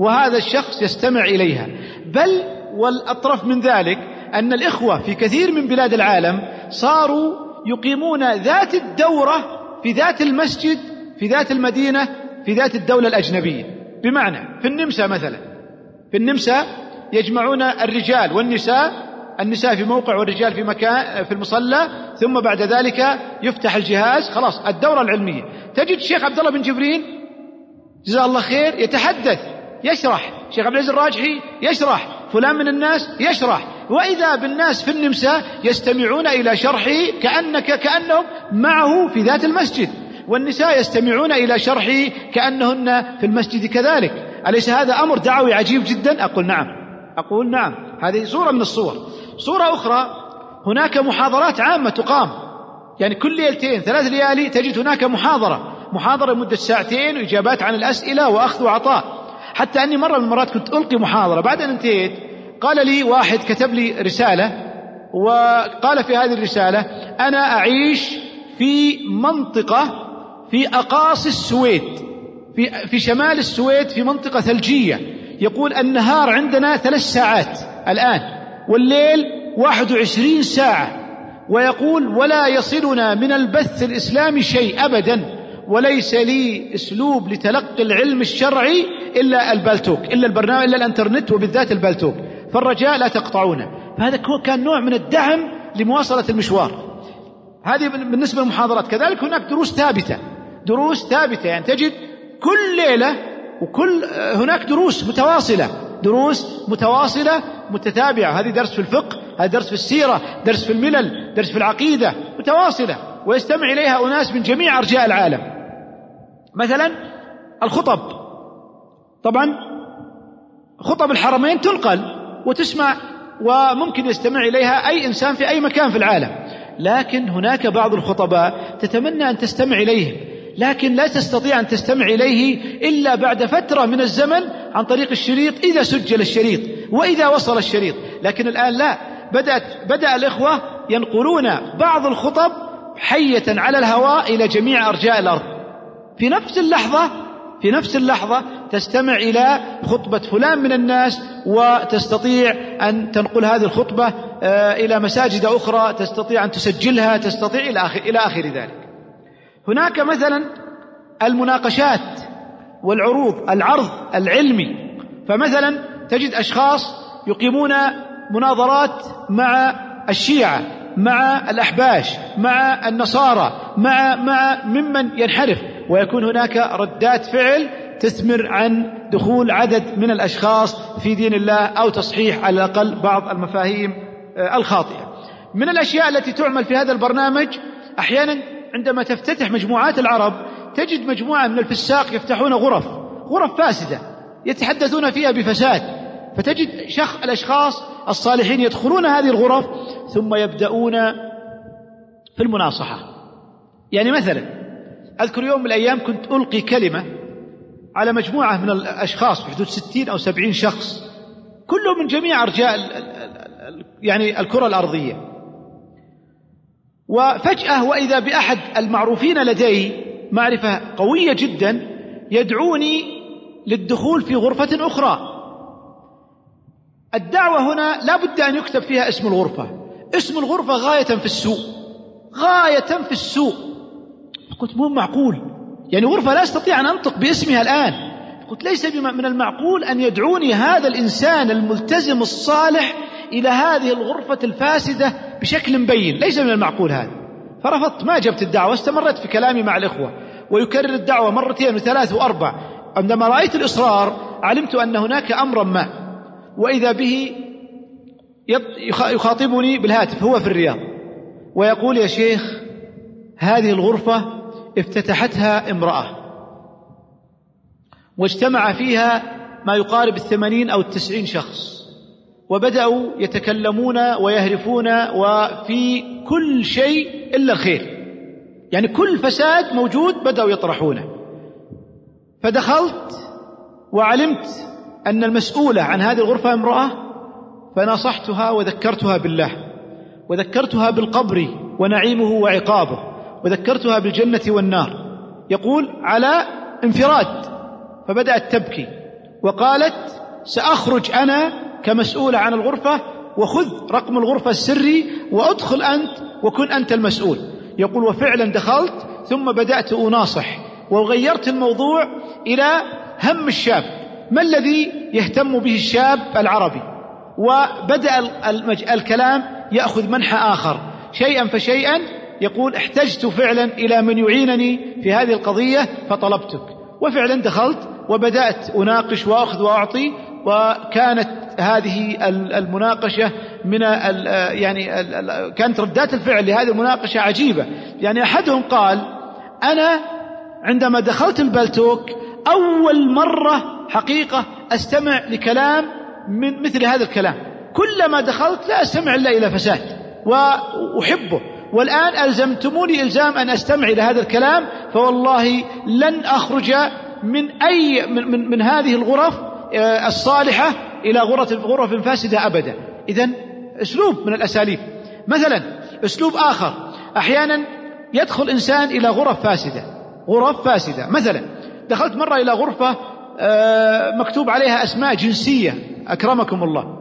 وهذا الشخص يستمع إليها. بل والأطرف من ذلك أن الإخوة في كثير من بلاد العالم صاروا يقيمون ذات الدورة في ذات المسجد في ذات المدينة في ذات الدولة الأجنبية. بمعنى في النمسا مثلا في النمسا يجمعون الرجال والنساء النساء في موقع والرجال في مكان في المصلى ثم بعد ذلك يفتح الجهاز خلاص الدورة العلمية. تجد الشيخ عبد الله بن جبرين جزاه الله خير يتحدث يشرح. شيخ عبد العزيز الراجحي يشرح. فلان من الناس يشرح. وإذا بالناس في النمسا يستمعون إلى شرحه كأنك كأنهم معه في ذات المسجد. والنساء يستمعون إلى شرحه كأنهن في المسجد كذلك. أليس هذا أمر دعوي عجيب جدا؟ أقول نعم. أقول نعم. هذه صورة من الصور. صورة أخرى هناك محاضرات عامة تقام. يعني كل ليلتين ثلاث ليالي تجد هناك محاضرة. محاضرة لمدة ساعتين وإجابات عن الأسئلة وأخذ وعطاء. حتى أني مرة من المرات كنت ألقي محاضرة. بعد أن انتهيت قال لي واحد كتب لي رسالة وقال في هذه الرسالة أنا أعيش في منطقة في أقاصي السويد في, في شمال السويد في منطقة ثلجية. يقول النهار عندنا ثلاث ساعات الآن والليل واحد وعشرين ساعة. ويقول ولا يصلنا من البث الإسلامي شيء أبدا وليس لي أسلوب لتلقي العلم الشرعي إلا ال Paltalk إلا البرنامج إلا الإنترنت وبالذات ال Paltalk فالرجاء لا تقطعونه. فهذا كان نوع من الدعم لمواصلة المشوار. هذه بالنسبة للمحاضرات كذلك هناك دروس ثابتة دروس ثابتة يعني تجد كل ليلة وكل هناك دروس متواصلة دروس متواصلة متتابعة. هذه درس في الفقه هذا درس في السيرة درس في الملل درس في العقيدة متواصلة ويستمع إليها أناس من جميع أرجاء العالم. مثلا الخطب. طبعا خطب الحرمين تنقل وتسمع وممكن يستمع إليها أي إنسان في أي مكان في العالم. لكن هناك بعض الخطباء تتمنى أن تستمع إليهم لكن لا تستطيع أن تستمع إليه إلا بعد فترة من الزمن عن طريق الشريط إذا سجل الشريط وإذا وصل الشريط. لكن الآن لا. بدأت بدأ الإخوة ينقلون بعض الخطب حية على الهواء إلى جميع أرجاء الأرض. في نفس اللحظة في نفس اللحظة تستمع إلى خطبة فلان من الناس وتستطيع أن تنقل هذه الخطبة آه، إلى مساجد أخرى تستطيع أن تسجلها تستطيع إلى آخر, إلى آخر ذلك. هناك مثلا المناقشات والعروض العرض العلمي. فمثلا تجد أشخاص يقيمون مناظرات مع الشيعة مع الأحباش مع النصارى مع مع ممن ينحرف ويكون هناك ردات فعل تثمر عن دخول عدد من الأشخاص في دين الله أو تصحيح على الأقل بعض المفاهيم آه، الخاطئة. من الأشياء التي تعمل في هذا البرنامج أحيانا عندما تفتتح مجموعات العرب تجد مجموعة من الفساق يفتحون غرف غرف فاسدة يتحدثون فيها بفساد فتجد شخ الأشخاص الصالحين يدخلون هذه الغرف ثم يبدأون في المناصحة. يعني مثلا أذكر يوم من الأيام كنت ألقي كلمة على مجموعة من الأشخاص في حدود ستين أو سبعين شخص كلهم من جميع أرجاء يعني الكرة الأرضية. وفجأة وإذا بأحد المعروفين لدي معرفة قوية جدا يدعوني للدخول في غرفة أخرى. الدعوة هنا لا بد أن يكتب فيها اسم الغرفة. اسم الغرفة غاية في السوء. غاية في السوء. قلت مو معقول. يعني غرفة لا أستطيع أن أنطق باسمها الآن. قلت ليس من المعقول أن يدعوني هذا الإنسان الملتزم الصالح إلى هذه الغرفة الفاسدة بشكل مبين ليس من المعقول هذا. فرفضت. ما جبت الدعوة. استمرت في كلامي مع الإخوة. ويكرر الدعوة مرتين وثلاث وأربع. عندما رأيت الإصرار علمت أن هناك أمرا ما. وإذا به يخاطبني بالهاتف هو في الرياض ويقول يا شيخ هذه الغرفة افتتحتها امرأة واجتمع فيها ما يقارب الثمانين أو التسعين شخص وبدأوا يتكلمون ويهرفون وفي كل شيء إلا الخير. يعني كل فساد موجود بدأوا يطرحونه. فدخلت وعلمت أن المسؤولة عن هذه الغرفة امرأة فنصحتها وذكرتها بالله وذكرتها بالقبر ونعيمه وعقابه وذكرتها بالجنة والنار. يقول على انفراد. فبدأت تبكي وقالت سأخرج أنا كمسؤولة عن الغرفة وخذ رقم الغرفة السري وأدخل أنت وكن أنت المسؤول. يقول وفعلا دخلت ثم بدأت أناصح وغيرت الموضوع إلى هم الشاب. ما الذي يهتم به الشاب العربي؟ وبدأ الكلام يأخذ منحى آخر. شيئا فشيئا يقول احتجت فعلا إلى من يعينني في هذه القضية فطلبتك. وفعلا دخلت وبدأت أناقش وأخذ وأعطي وكانت هذه المناقشة من يعني كانت ردات الفعل لهذه المناقشة عجيبة. يعني أحدهم قال أنا عندما دخلت البلتوك أول مرة حقيقة أستمع لكلام من مثل هذا الكلام. كلما دخلت لا أستمع إلا إلى فساد وأحبه. والآن ألزمتموني إلزام أن أستمع إلى هذا الكلام فوالله لن أخرج من أي من, من, من هذه الغرف آه، الصالحة إلى غرف غرف فاسدة أبدا. إذا أسلوب من الأساليب. مثلا أسلوب آخر. أحيانا يدخل إنسان إلى غرف فاسدة. غرف فاسدة. مثلا دخلت مرة إلى غرفة آه، مكتوب عليها أسماء جنسية. أكرمكم الله.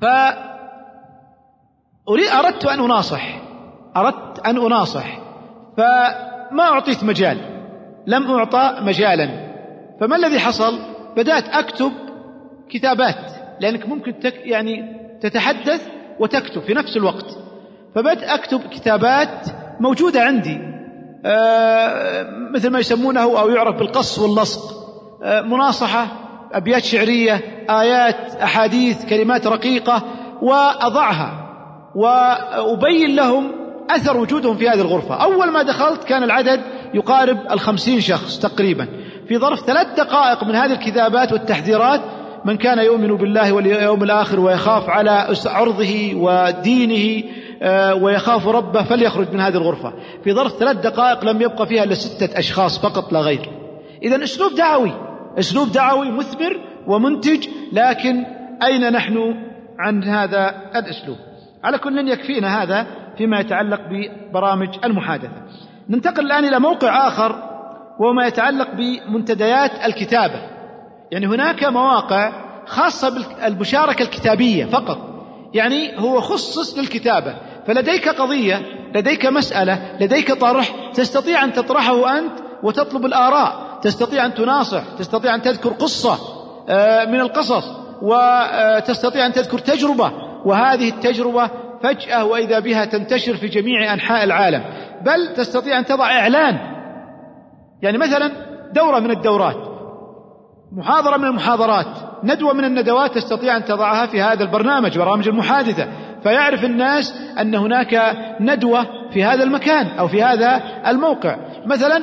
ف أردت أن أناصح. أردت أن أناصح. فما أعطيت مجال. لم أعطى مجالا. فما الذي حصل؟ بدأت أكتب كتابات. لأنك ممكن تك يعني تتحدث وتكتب في نفس الوقت. فبدأت أكتب كتابات موجودة عندي. مثل ما يسمونه أو يعرف بالقص واللصق. آه مناصحة أبيات شعرية آيات أحاديث كلمات رقيقة وأضعها. وأبين لهم أثر وجودهم في هذه الغرفة. أول ما دخلت كان العدد يقارب الخمسين شخص تقريبا. في ظرف ثلاث دقائق من هذه الكتابات والتحذيرات من كان يؤمن بالله واليوم الآخر ويخاف على عرضه ودينه آه، ويخاف ربه فليخرج من هذه الغرفة. في ظرف ثلاث دقائق لم يبقى فيها إلا ستة أشخاص فقط لا غير. إذا أسلوب دعوي. أسلوب دعوي مثمر ومنتج لكن أين نحن عن هذا الأسلوب؟ على كل يكفينا هذا فيما يتعلق ببرامج المحادثة. ننتقل الآن إلى موقع آخر وهو ما يتعلق بمنتديات الكتابة. يعني هناك مواقع خاصة بالمشاركة الكتابية فقط. يعني هو خصص للكتابة. فلديك قضية لديك مسألة لديك طرح تستطيع أن تطرحه أنت وتطلب الآراء تستطيع أن تناصح تستطيع أن تذكر قصة آه، من القصص وتستطيع أن تذكر تجربة وهذه التجربة فجأة وإذا بها تنتشر في جميع أنحاء العالم. بل تستطيع أن تضع إعلان. يعني مثلا دورة من الدورات. محاضرة من المحاضرات. ندوة من الندوات تستطيع أن تضعها في هذا البرنامج برامج المحادثة. فيعرف الناس أن هناك ندوة في هذا المكان أو في هذا الموقع. مثلا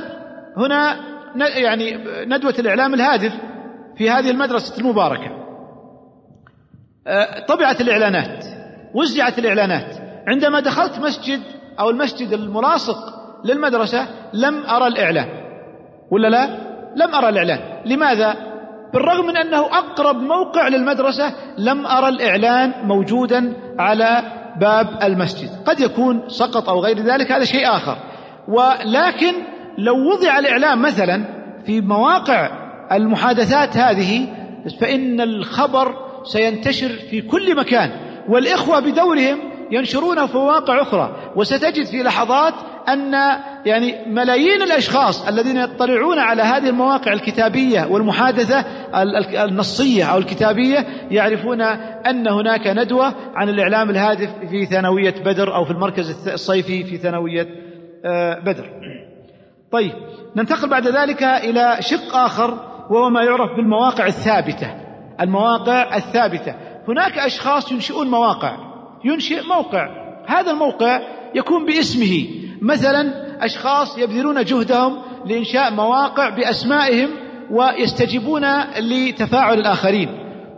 هنا يعني ندوة الإعلام الهادف في هذه المدرسة المباركة. آه، طبعت الإعلانات وزعت الإعلانات. عندما دخلت مسجد أو المسجد الملاصق للمدرسة لم أرى الإعلان. ولا لا؟ لم أرى الإعلان. لماذا؟ بالرغم من أنه أقرب موقع للمدرسة لم أرى الإعلان موجودا على باب المسجد. قد يكون سقط أو غير ذلك هذا شيء آخر. ولكن لو وضع الإعلام مثلا في مواقع المحادثات هذه فإن الخبر سينتشر في كل مكان. والإخوة بدورهم ينشرونه في مواقع أخرى وستجد في لحظات أن يعني ملايين الأشخاص الذين يطلعون على هذه المواقع الكتابية والمحادثة النصية أو الكتابية يعرفون أن هناك ندوة عن الإعلام الهادف في ثانوية بدر أو في المركز الصيفي في ثانوية آه، بدر. طيب ننتقل بعد ذلك إلى شق آخر وهو ما يعرف بالمواقع الثابتة. المواقع الثابتة. هناك أشخاص ينشئون مواقع. ينشئ موقع. هذا الموقع يكون باسمه. مثلا أشخاص يبذلون جهدهم لإنشاء مواقع بأسمائهم ويستجيبون لتفاعل الآخرين.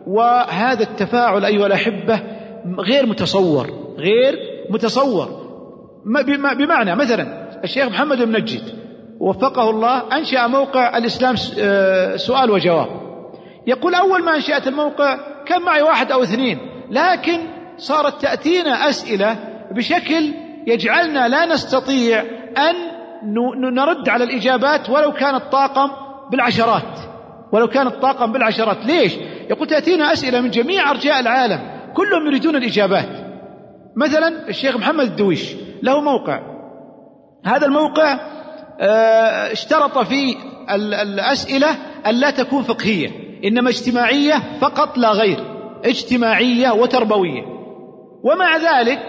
وهذا التفاعل أيها الأحبة غير متصور غير متصور. بمعنى مثلا الشيخ محمد بن نجد وفقه الله أنشأ موقع الإسلام آه، سؤال وجواب. يقول أول ما أنشأت الموقع كان معي واحد أو اثنين لكن صارت تأتينا أسئلة بشكل يجعلنا لا نستطيع أن نرد على الإجابات ولو كان الطاقم بالعشرات. ولو كان الطاقم بالعشرات. ليش؟ يقول تأتينا أسئلة من جميع أرجاء العالم. كلهم يريدون الإجابات. مثلا الشيخ محمد الدويش له موقع. هذا الموقع آه، اشترط في الأسئلة أن لا تكون فقهية. إنما اجتماعية فقط لا غير. اجتماعية وتربوية. ومع ذلك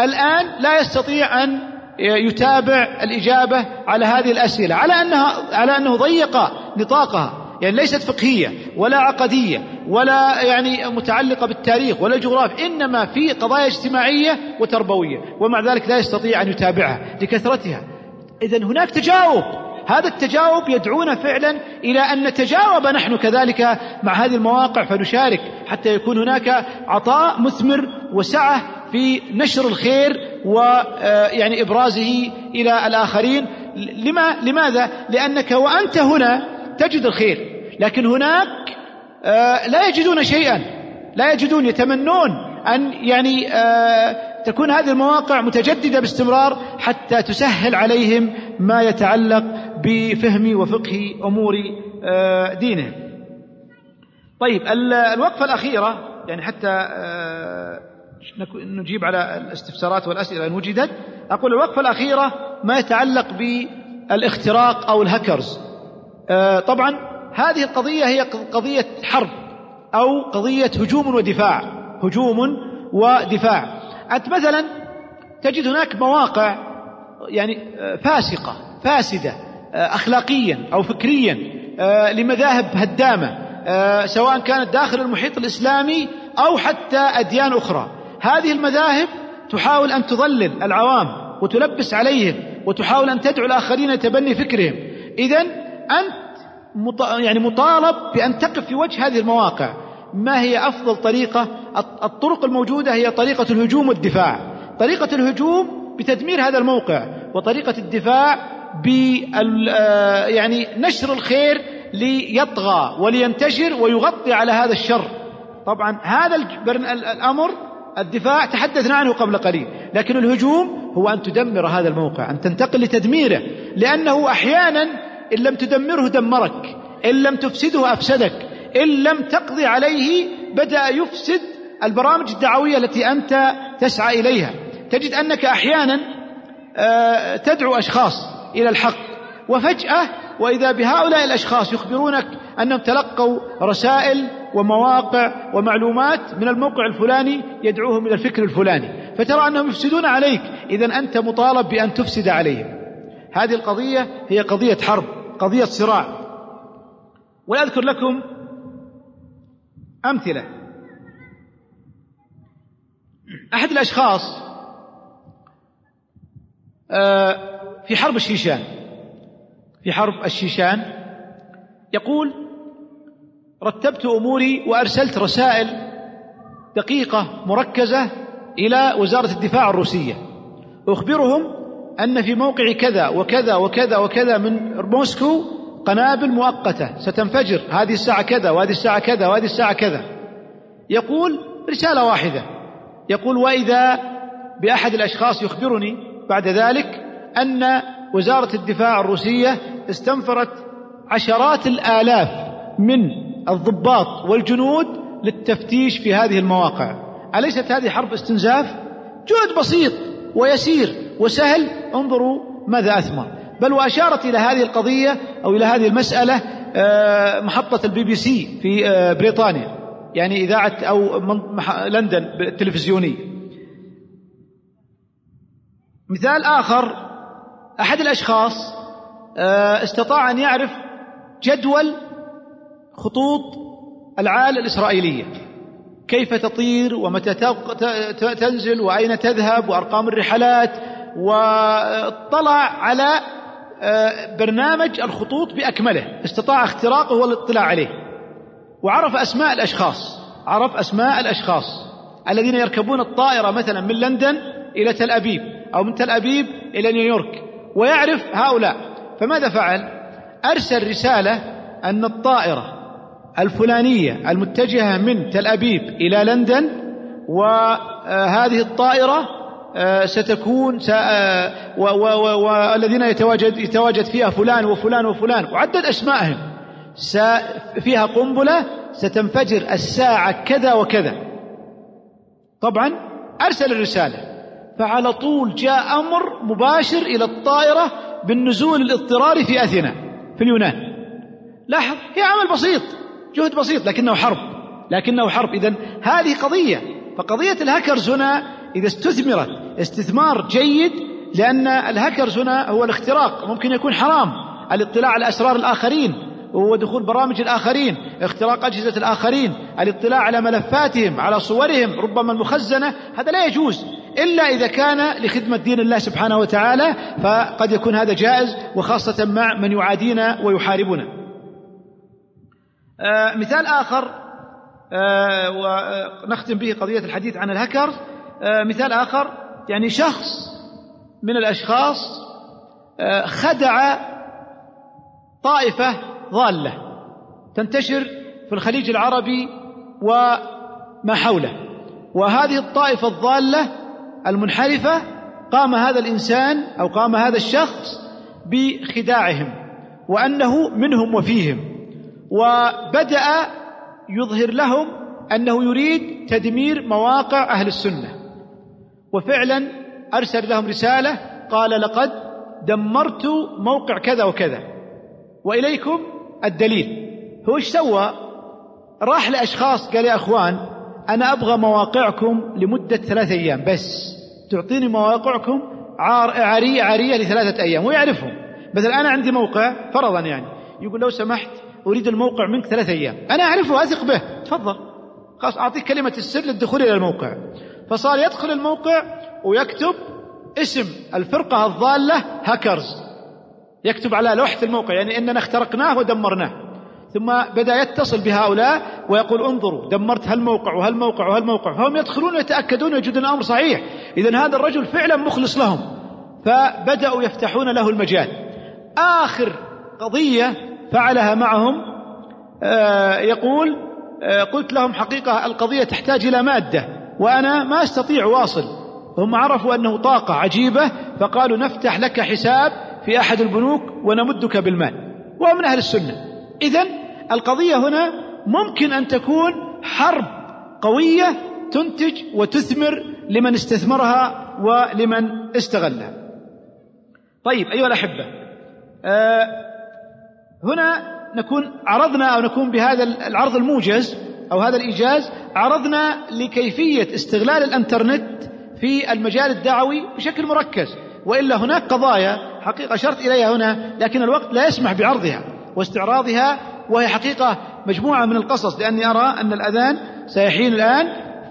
الآن لا يستطيع أن يتابع الإجابة على هذه الأسئلة على أنها على أنه ضيق نطاقها يعني ليست فقهية ولا عقدية ولا يعني متعلقة بالتاريخ ولا الجغرافيا إنما في قضايا اجتماعية وتربوية ومع ذلك لا يستطيع أن يتابعها لكثرتها. إذا هناك تجاوب. هذا التجاوب يدعونا فعلا إلى أن نتجاوب نحن كذلك مع هذه المواقع فنشارك حتى يكون هناك عطاء مثمر وسعة في نشر الخير ويعني إبرازه إلى الآخرين لما لماذا؟ لأنك وأنت هنا تجد الخير لكن هناك آه، لا يجدون شيئا لا يجدون يتمنون أن يعني آه، تكون هذه المواقع متجددة باستمرار حتى تسهل عليهم ما يتعلق بفهم وفقه أمور آه، دينهم طيب الوقفة الأخيرة يعني حتى نجيب على الاستفسارات والأسئلة إن وجدت. أقول الوقفة الأخيرة ما يتعلق بالاختراق أو الهكرز آه، طبعا هذه القضية هي قضية حرب أو قضية هجوم ودفاع. هجوم ودفاع. أنت مثلا تجد هناك مواقع يعني آه، فاسقة فاسدة آه، أخلاقيا أو فكريا لمذاهب هدامة سواء كانت داخل المحيط الإسلامي أو حتى أديان أخرى. هذه المذاهب تحاول أن تضلل العوام وتلبس عليهم وتحاول أن تدعو الآخرين لتبني فكرهم. إذا أنت يعني مطالب بأن تقف في وجه هذه المواقع. ما هي أفضل طريقة؟ الطرق الموجودة هي طريقة الهجوم والدفاع. طريقة الهجوم بتدمير هذا الموقع وطريقة الدفاع ب يعني نشر الخير ليطغى ولينتشر ويغطي على هذا الشر. طبعا هذا الأمر الدفاع تحدثنا عنه قبل قليل لكن الهجوم هو أن تدمر هذا الموقع أن تنتقل لتدميره لأنه أحيانا إن لم تدمره دمرك إن لم تفسده أفسدك إن لم تقضي عليه بدأ يفسد البرامج الدعوية التي أنت تسعى إليها. تجد أنك أحيانا آه، تدعو أشخاص إلى الحق وفجأة وإذا بهؤلاء الأشخاص يخبرونك أنهم تلقوا رسائل ومواقع ومعلومات من الموقع الفلاني يدعوهم إلى الفكر الفلاني فترى أنهم يفسدون عليك إذا أنت مطالب بأن تفسد عليهم. هذه القضية هي قضية حرب قضية صراع. وأذكر لكم أمثلة. أحد الأشخاص آه، في حرب الشيشان. في حرب الشيشان يقول رتبت أموري وأرسلت رسائل دقيقة مركزة إلى وزارة الدفاع الروسية. أخبرهم أن في موقع كذا وكذا وكذا وكذا من موسكو قنابل مؤقتة ستنفجر. هذه الساعة كذا وهذه الساعة كذا وهذه الساعة كذا. يقول رسالة واحدة. يقول وإذا بأحد الأشخاص يخبرني بعد ذلك أن وزارة الدفاع الروسية استنفرت عشرات الآلاف من الضباط والجنود للتفتيش في هذه المواقع. أليست هذه حرب استنزاف؟ جهد بسيط ويسير وسهل. انظروا ماذا أثمر. بل وأشارت إلى هذه القضية أو إلى هذه المسألة آه، محطة البي بي سي في آه، بريطانيا. يعني إذاعة أو لندن التلفزيوني مثال آخر أحد الأشخاص آه، استطاع أن يعرف جدول خطوط العال الإسرائيلية. كيف تطير ومتى تنزل وأين تذهب وأرقام الرحلات واطلع على آه، برنامج الخطوط بأكمله. استطاع اختراقه والاطلاع عليه. وعرف أسماء الأشخاص. عرف أسماء الأشخاص الذين يركبون الطائرة مثلا من لندن إلى تل أبيب أو من تل أبيب إلى نيويورك. ويعرف هؤلاء. فماذا فعل؟ أرسل رسالة أن الطائرة الفلانية المتجهة من تل أبيب إلى لندن وهذه الطائرة آه، ستكون آه، والذين يتواجد يتواجد فيها فلان وفلان وفلان وعدد أسمائهم. فيها قنبلة ستنفجر الساعة كذا وكذا. طبعا أرسل الرسالة. فعلى طول جاء أمر مباشر إلى الطائرة بالنزول الاضطراري في أثينا في اليونان. لاحظ هي عمل بسيط جهد بسيط لكنه حرب لكنه حرب. إذا هذه قضية فقضية الهكرز هنا إذا استثمرت استثمار جيد لأن الهكرز هنا هو الاختراق ممكن يكون حرام. الاطلاع على أسرار الآخرين ودخول برامج الآخرين اختراق أجهزة الآخرين الاطلاع على ملفاتهم على صورهم ربما المخزنة هذا لا يجوز. إلا إذا كان لخدمة دين الله سبحانه وتعالى فقد يكون هذا جائز وخاصة مع من يعادينا ويحاربنا. آه مثال آخر آه ونختم به قضية الحديث عن الهكر. آه مثال آخر يعني شخص من الأشخاص آه خدع طائفة ضالة تنتشر في الخليج العربي وما حوله. وهذه الطائفة الضالة المنحرفة قام هذا الإنسان أو قام هذا الشخص بخداعهم وأنه منهم وفيهم وبدأ يظهر لهم أنه يريد تدمير مواقع أهل السنة. وفعلا أرسل لهم رسالة قال لقد دمرت موقع كذا وكذا وإليكم الدليل. هو إيش سوى؟ راح لأشخاص قال يا أخوان أنا أبغى مواقعكم لمدة ثلاثة أيام بس. تعطيني مواقعكم عار عارية عارية لثلاثة أيام ويعرفهم مثلا أنا عندي موقع فرضا يعني. يقول لو سمحت أريد الموقع منك ثلاثة أيام. أنا أعرفه أثق به. تفضل. خلاص أعطيك كلمة السر للدخول إلى الموقع. فصار يدخل الموقع ويكتب اسم الفرقة الضالة هاكرز. يكتب على لوحة الموقع يعني إننا اخترقناه ودمرناه. ثم بدأ يتصل بهؤلاء ويقول انظروا دمرت هالموقع وهالموقع وهالموقع. فهم يدخلون ويتأكدون ويجدون الأمر صحيح. إذا هذا الرجل فعلا مخلص لهم. فبدأوا يفتحون له المجال. آخر قضية فعلها معهم آه يقول آه قلت لهم حقيقة القضية تحتاج إلى مادة وأنا ما أستطيع واصل. هم عرفوا أنه طاقة عجيبة فقالوا نفتح لك حساب في أحد البنوك ونمدك بالمال. وهو من أهل السنة. إذا القضية هنا ممكن أن تكون حرب قوية تنتج وتثمر لمن استثمرها ولمن استغلها. طيب أيها الأحبة آه هنا نكون عرضنا أو نكون بهذا العرض الموجز أو هذا الإيجاز عرضنا لكيفية استغلال الإنترنت في المجال الدعوي بشكل مركز. وإلا هناك قضايا حقيقة أشرت إليها هنا لكن الوقت لا يسمح بعرضها واستعراضها وهي حقيقة مجموعة من القصص لأني أرى أن الأذان سيحين الآن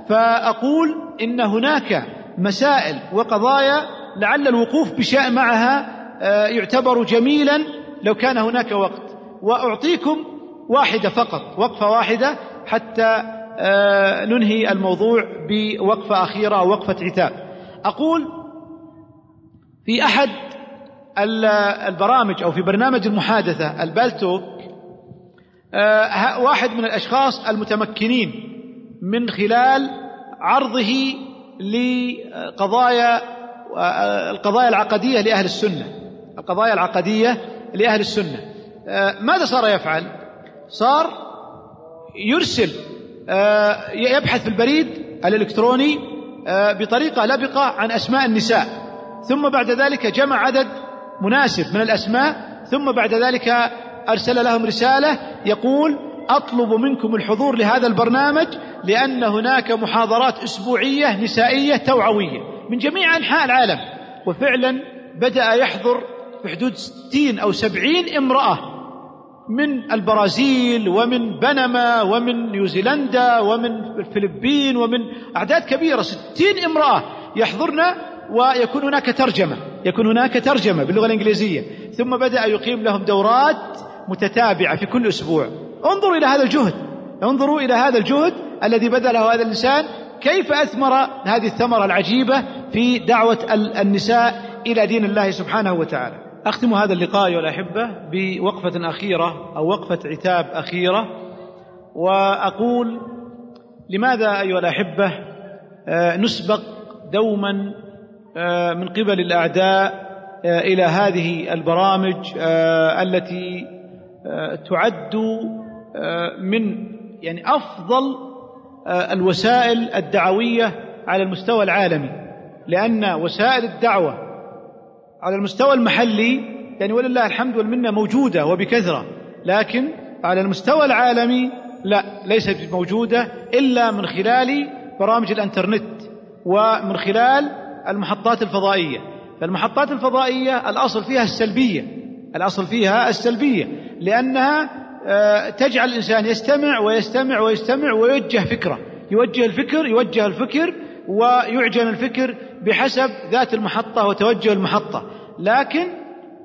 فأقول إن هناك مسائل وقضايا لعل الوقوف بشأن معها آه، يعتبر جميلا لو كان هناك وقت. وأعطيكم واحدة فقط وقفة واحدة حتى آه، ننهي الموضوع بوقفة أخيرة أو وقفة عتاب. أقول في أحد البرامج أو في برنامج المحادثة البالتوك واحد من الأشخاص المتمكنين من خلال عرضه لقضايا آه، القضايا العقدية لأهل السنة. القضايا العقدية لأهل السنة. ماذا صار يفعل؟ صار يرسل آه، يبحث في البريد الإلكتروني آه، بطريقة لبقة عن أسماء النساء. ثم بعد ذلك جمع عدد مناسب من الأسماء ثم بعد ذلك أرسل لهم رسالة يقول أطلب منكم الحضور لهذا البرنامج لأن هناك محاضرات أسبوعية نسائية توعوية من جميع أنحاء العالم. وفعلا بدأ يحضر في حدود ستين أو سبعين امرأة من البرازيل ومن بنما ومن نيوزيلندا ومن الفلبين ومن أعداد كبيرة. ستين امرأة يحضرن ويكون هناك ترجمة يكون هناك ترجمة باللغة الإنجليزية. ثم بدأ يقيم لهم دورات متتابعة في كل أسبوع. انظروا إلى هذا الجهد. انظروا إلى هذا الجهد الذي بذله هذا الإنسان. كيف أثمر هذه الثمرة العجيبة في دعوة النساء إلى دين الله سبحانه وتعالى. أختم هذا اللقاء أيها الأحبة بوقفة أخيرة أو وقفة عتاب أخيرة. وأقول لماذا أيها الأحبة آه، نسبق دوما آه، من قبل الأعداء آه، إلى هذه البرامج التي تعد من يعني أفضل الوسائل الدعوية على المستوى العالمي. لأن وسائل الدعوة على المستوى المحلي يعني ولله الحمد والمنة موجودة وبكثرة لكن على المستوى العالمي لا ليست موجودة إلا من خلال برامج الإنترنت ومن خلال المحطات الفضائية. فالمحطات الفضائية الأصل فيها السلبية الأصل فيها السلبية. لأنها آه، تجعل الإنسان يستمع ويستمع ويستمع ويوجه فكرة. يوجه الفكر يوجه الفكر ويعجن الفكر بحسب ذات المحطة وتوجه المحطة. لكن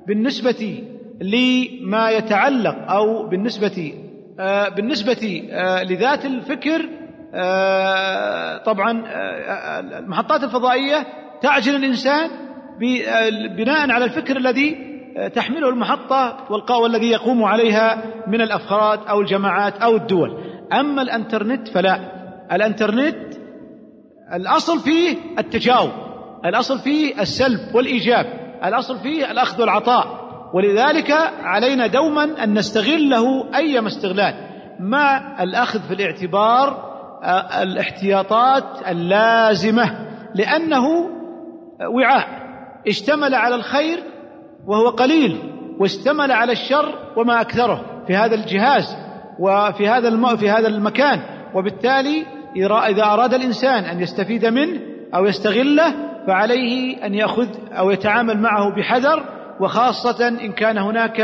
بالنسبة لما يتعلق أو بالنسبة آه بالنسبة آه لذات الفكر طبعا المحطات الفضائية تعجن الإنسان بناء على الفكر الذي تحمله المحطة والذي يقوم عليها من الأفراد أو الجماعات أو الدول. أما الأنترنت فلا. الأنترنت الأصل فيه التجاوب الأصل فيه السلب والإيجاب الأصل فيه الأخذ والعطاء. ولذلك علينا دوما أن نستغله أيما استغلال. مع الأخذ في الاعتبار آه، الاحتياطات اللازمة لأنه وعاء. اشتمل على الخير وهو قليل واشتمل على الشر وما أكثره في هذا الجهاز وفي هذا في هذا المكان. وبالتالي إذا أراد الإنسان أن يستفيد منه أو يستغله فعليه أن يأخذ أو يتعامل معه بحذر. وخاصة إن كان هناك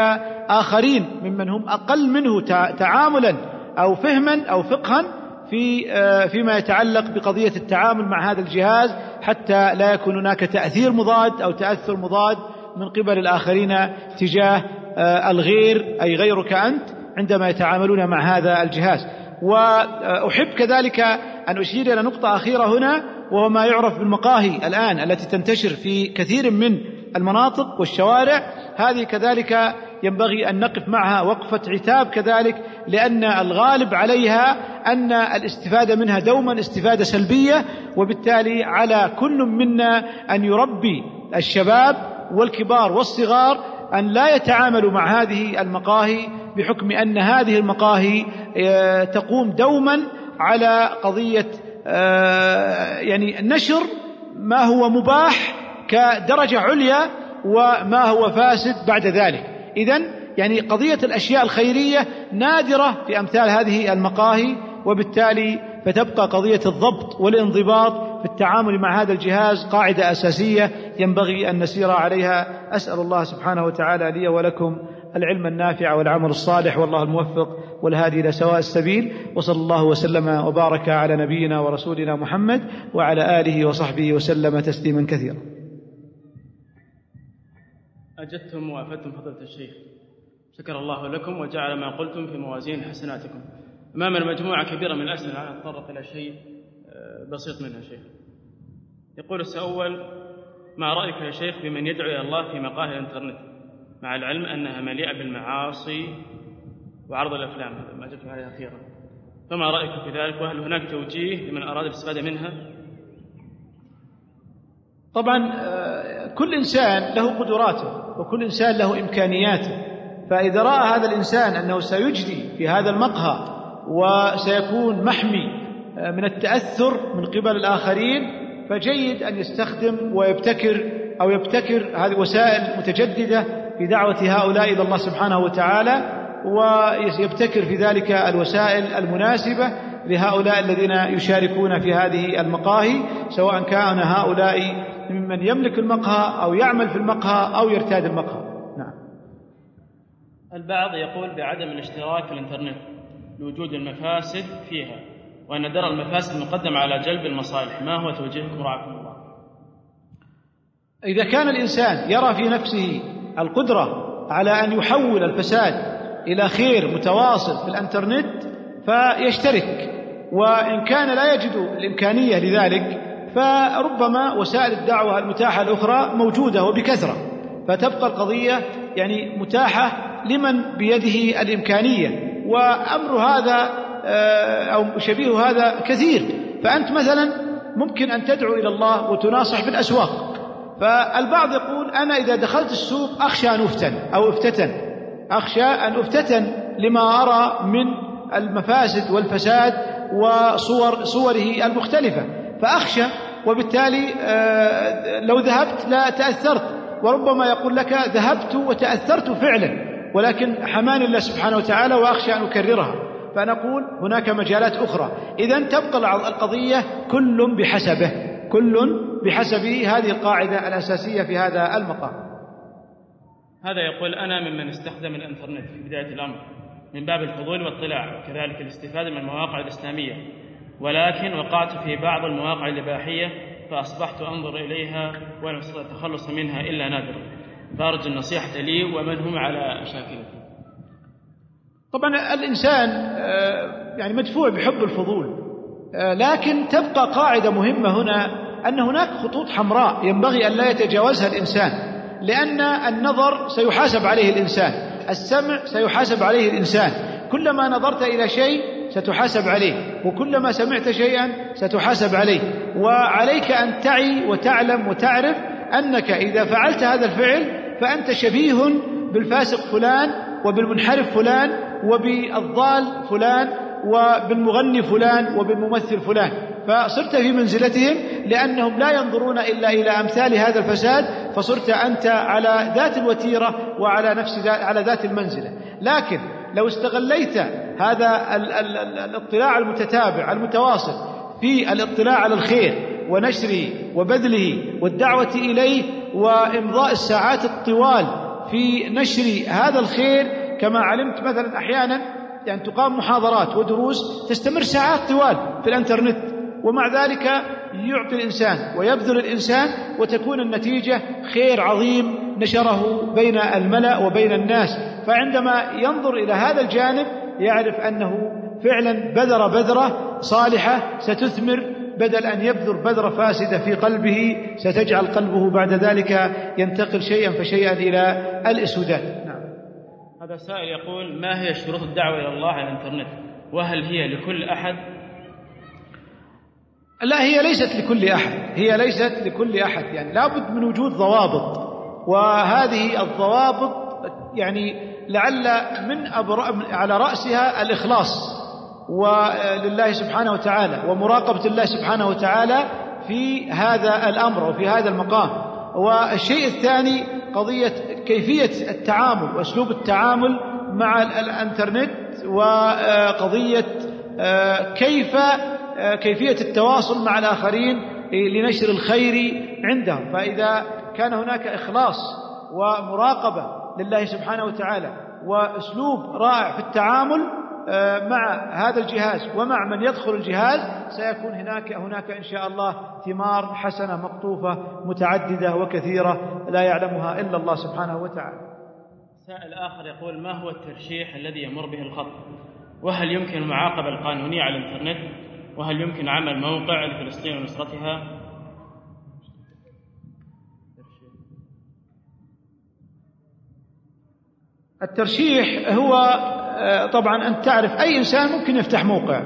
آخرين ممن هم أقل منه تعاملا أو فهما أو فقها في آه، فيما يتعلق بقضية التعامل مع هذا الجهاز حتى لا يكون هناك تأثير مضاد أو تأثر مضاد من قبل الآخرين تجاه آه، الغير أي غيرك أنت عندما يتعاملون مع هذا الجهاز. وأحب كذلك أن أشير إلى نقطة أخيرة هنا وهو ما يعرف بالمقاهي الآن التي تنتشر في كثير من المناطق والشوارع. هذه كذلك ينبغي أن نقف معها وقفة عتاب كذلك لأن الغالب عليها أن الاستفادة منها دوما استفادة سلبية وبالتالي على كل منا أن يربي الشباب والكبار والصغار أن لا يتعاملوا مع هذه المقاهي بحكم أن هذه المقاهي آه، تقوم دوما على قضية آه، يعني نشر ما هو مباح كدرجة عليا وما هو فاسد بعد ذلك. إذا يعني قضية الأشياء الخيرية نادرة في أمثال هذه المقاهي وبالتالي فتبقى قضية الضبط والانضباط في التعامل مع هذا الجهاز قاعدة أساسية ينبغي أن نسير عليها. أسأل الله سبحانه وتعالى لي ولكم العلم النافع والعمل الصالح والله الموفق والهادي إلى سواء السبيل. وصلى الله وسلم وبارك على نبينا ورسولنا محمد وعلى آله وصحبه وسلم تسليما كثيرا. أجدتم وأفدتم فضيلة الشيخ. شكر الله لكم وجعل ما قلتم في موازين حسناتكم. أمامنا مجموعة كبيرة من الأسئلة أتطرق إلى شيء آه، بسيط منها شيخ يقول السؤال ما رأيك يا شيخ بمن يدعو إلى الله في مقاهي الإنترنت؟ مع العلم أنها مليئة بالمعاصي وعرض الأفلام. ما جبت عليها أخيرا فما رأيك في ذلك؟ وهل هناك توجيه لمن أراد الاستفادة منها؟ طبعا آه، كل إنسان له قدراته وكل إنسان له إمكانياته. فإذا رأى هذا الإنسان أنه سيجدي في هذا المقهى وسيكون محمي آه، من التأثر من قبل الآخرين فجيد أن يستخدم ويبتكر أو يبتكر هذه وسائل متجددة في دعوة هؤلاء إلى الله سبحانه وتعالى ويبتكر في ذلك الوسائل المناسبة لهؤلاء الذين يشاركون في هذه المقاهي سواء كان هؤلاء ممن يملك المقهى أو يعمل في المقهى أو يرتاد المقهى. نعم. البعض يقول بعدم الاشتراك في الإنترنت. لوجود المفاسد فيها وأن درء المفاسد مقدم على جلب المصالح. ما هو توجيهكم رعاكم الله؟ إذا كان الإنسان يرى في نفسه القدرة على أن يحول الفساد إلى خير متواصل في الإنترنت فيشترك. وإن كان لا يجد الإمكانية لذلك فربما وسائل الدعوة المتاحة الأخرى موجودة وبكثرة. فتبقى القضية يعني متاحة لمن بيده الإمكانية. وأمر هذا آه، أو شبيه هذا كثير. فأنت مثلا ممكن أن تدعو إلى الله وتناصح في الأسواق فالبعض يقول أنا إذا دخلت السوق أخشى أن أفتن أو أفتتن. أخشى أن أفتتن لما أرى من المفاسد والفساد وصور صوره المختلفة. فأخشى وبالتالي آه، لو ذهبت لا تأثرت. وربما يقول لك ذهبت وتأثرت فعلا. ولكن حماني الله سبحانه وتعالى وأخشى أن أكررها. فنقول هناك مجالات أخرى. إذا تبقى القضية كل بحسبه. كل بحسب هذه القاعدة الأساسية في هذا المقام. هذا يقول أنا ممن استخدم الإنترنت في بداية الأمر. من باب الفضول والاطلاع وكذلك الاستفادة من المواقع الإسلامية. ولكن وقعت في بعض المواقع الإباحية فأصبحت أنظر إليها ولم أستطع التخلص منها إلا نادرا. فأرجو النصيحة لي ومن هم على شاكلتي. طبعا الإنسان آه، يعني مدفوع بحب الفضول آه، لكن تبقى قاعدة مهمة هنا أن هناك خطوط حمراء ينبغي أن لا يتجاوزها الإنسان لأن النظر سيحاسب عليه الإنسان السمع سيحاسب عليه الإنسان كلما نظرت إلى شيء ستحاسب عليه وكلما سمعت شيئا ستحاسب عليه وعليك أن تعي وتعلم وتعرف أنك إذا فعلت هذا الفعل فأنت شبيه بالفاسق فلان وبالمنحرف فلان وبالضال فلان وبالمغني فلان وبالممثل فلان. فصرت في منزلتهم لأنهم لا ينظرون إلا إلى أمثال هذا الفساد فصرت أنت على ذات الوتيرة وعلى نفس على ذات المنزلة. لكن لو استغليت هذا الاطلاع المتتابع المتواصل في الاطلاع على الخير ونشره وبذله والدعوة إليه وإمضاء الساعات الطوال في نشر هذا الخير. كما علمت مثلا أحيانا يعني تقام محاضرات ودروس تستمر ساعات طوال في الإنترنت ومع ذلك يعطي الإنسان ويبذل الإنسان وتكون النتيجة خير عظيم نشره بين الملأ وبين الناس. فعندما ينظر إلى هذا الجانب يعرف أنه فعلا بذر بذرة صالحة ستثمر بدل أن يبذر بذرة فاسدة في قلبه ستجعل قلبه بعد ذلك ينتقل شيئا فشيئا إلى الإسودان. نعم. هذا سائل يقول ما هي شروط الدعوة إلى الله على الإنترنت؟ وهل هي لكل أحد؟ لا هي ليست لكل أحد. هي ليست لكل أحد. يعني لابد من وجود ضوابط. وهذه الضوابط يعني لعل من على رأسها الإخلاص. ولله سبحانه وتعالى ومراقبة الله سبحانه وتعالى في هذا الأمر وفي هذا المقام. والشيء الثاني قضية كيفية التعامل وأسلوب التعامل مع الإنترنت وقضية آه، كيف آه، كيفية التواصل مع الآخرين لنشر الخير عندهم. فإذا كان هناك إخلاص ومراقبة لله سبحانه وتعالى وأسلوب رائع في التعامل مع هذا الجهاز ومع من يدخل الجهاز سيكون هناك هناك إن شاء الله ثمار حسنة مقطوفة متعددة وكثيرة لا يعلمها إلا الله سبحانه وتعالى. سائل آخر يقول ما هو الترشيح الذي يمر به الخط؟ وهل يمكن المعاقبة القانونية على الإنترنت؟ وهل يمكن عمل موقع لفلسطين ونصرتها؟ الترشيح هو آه، طبعا أنت تعرف أي إنسان ممكن يفتح موقع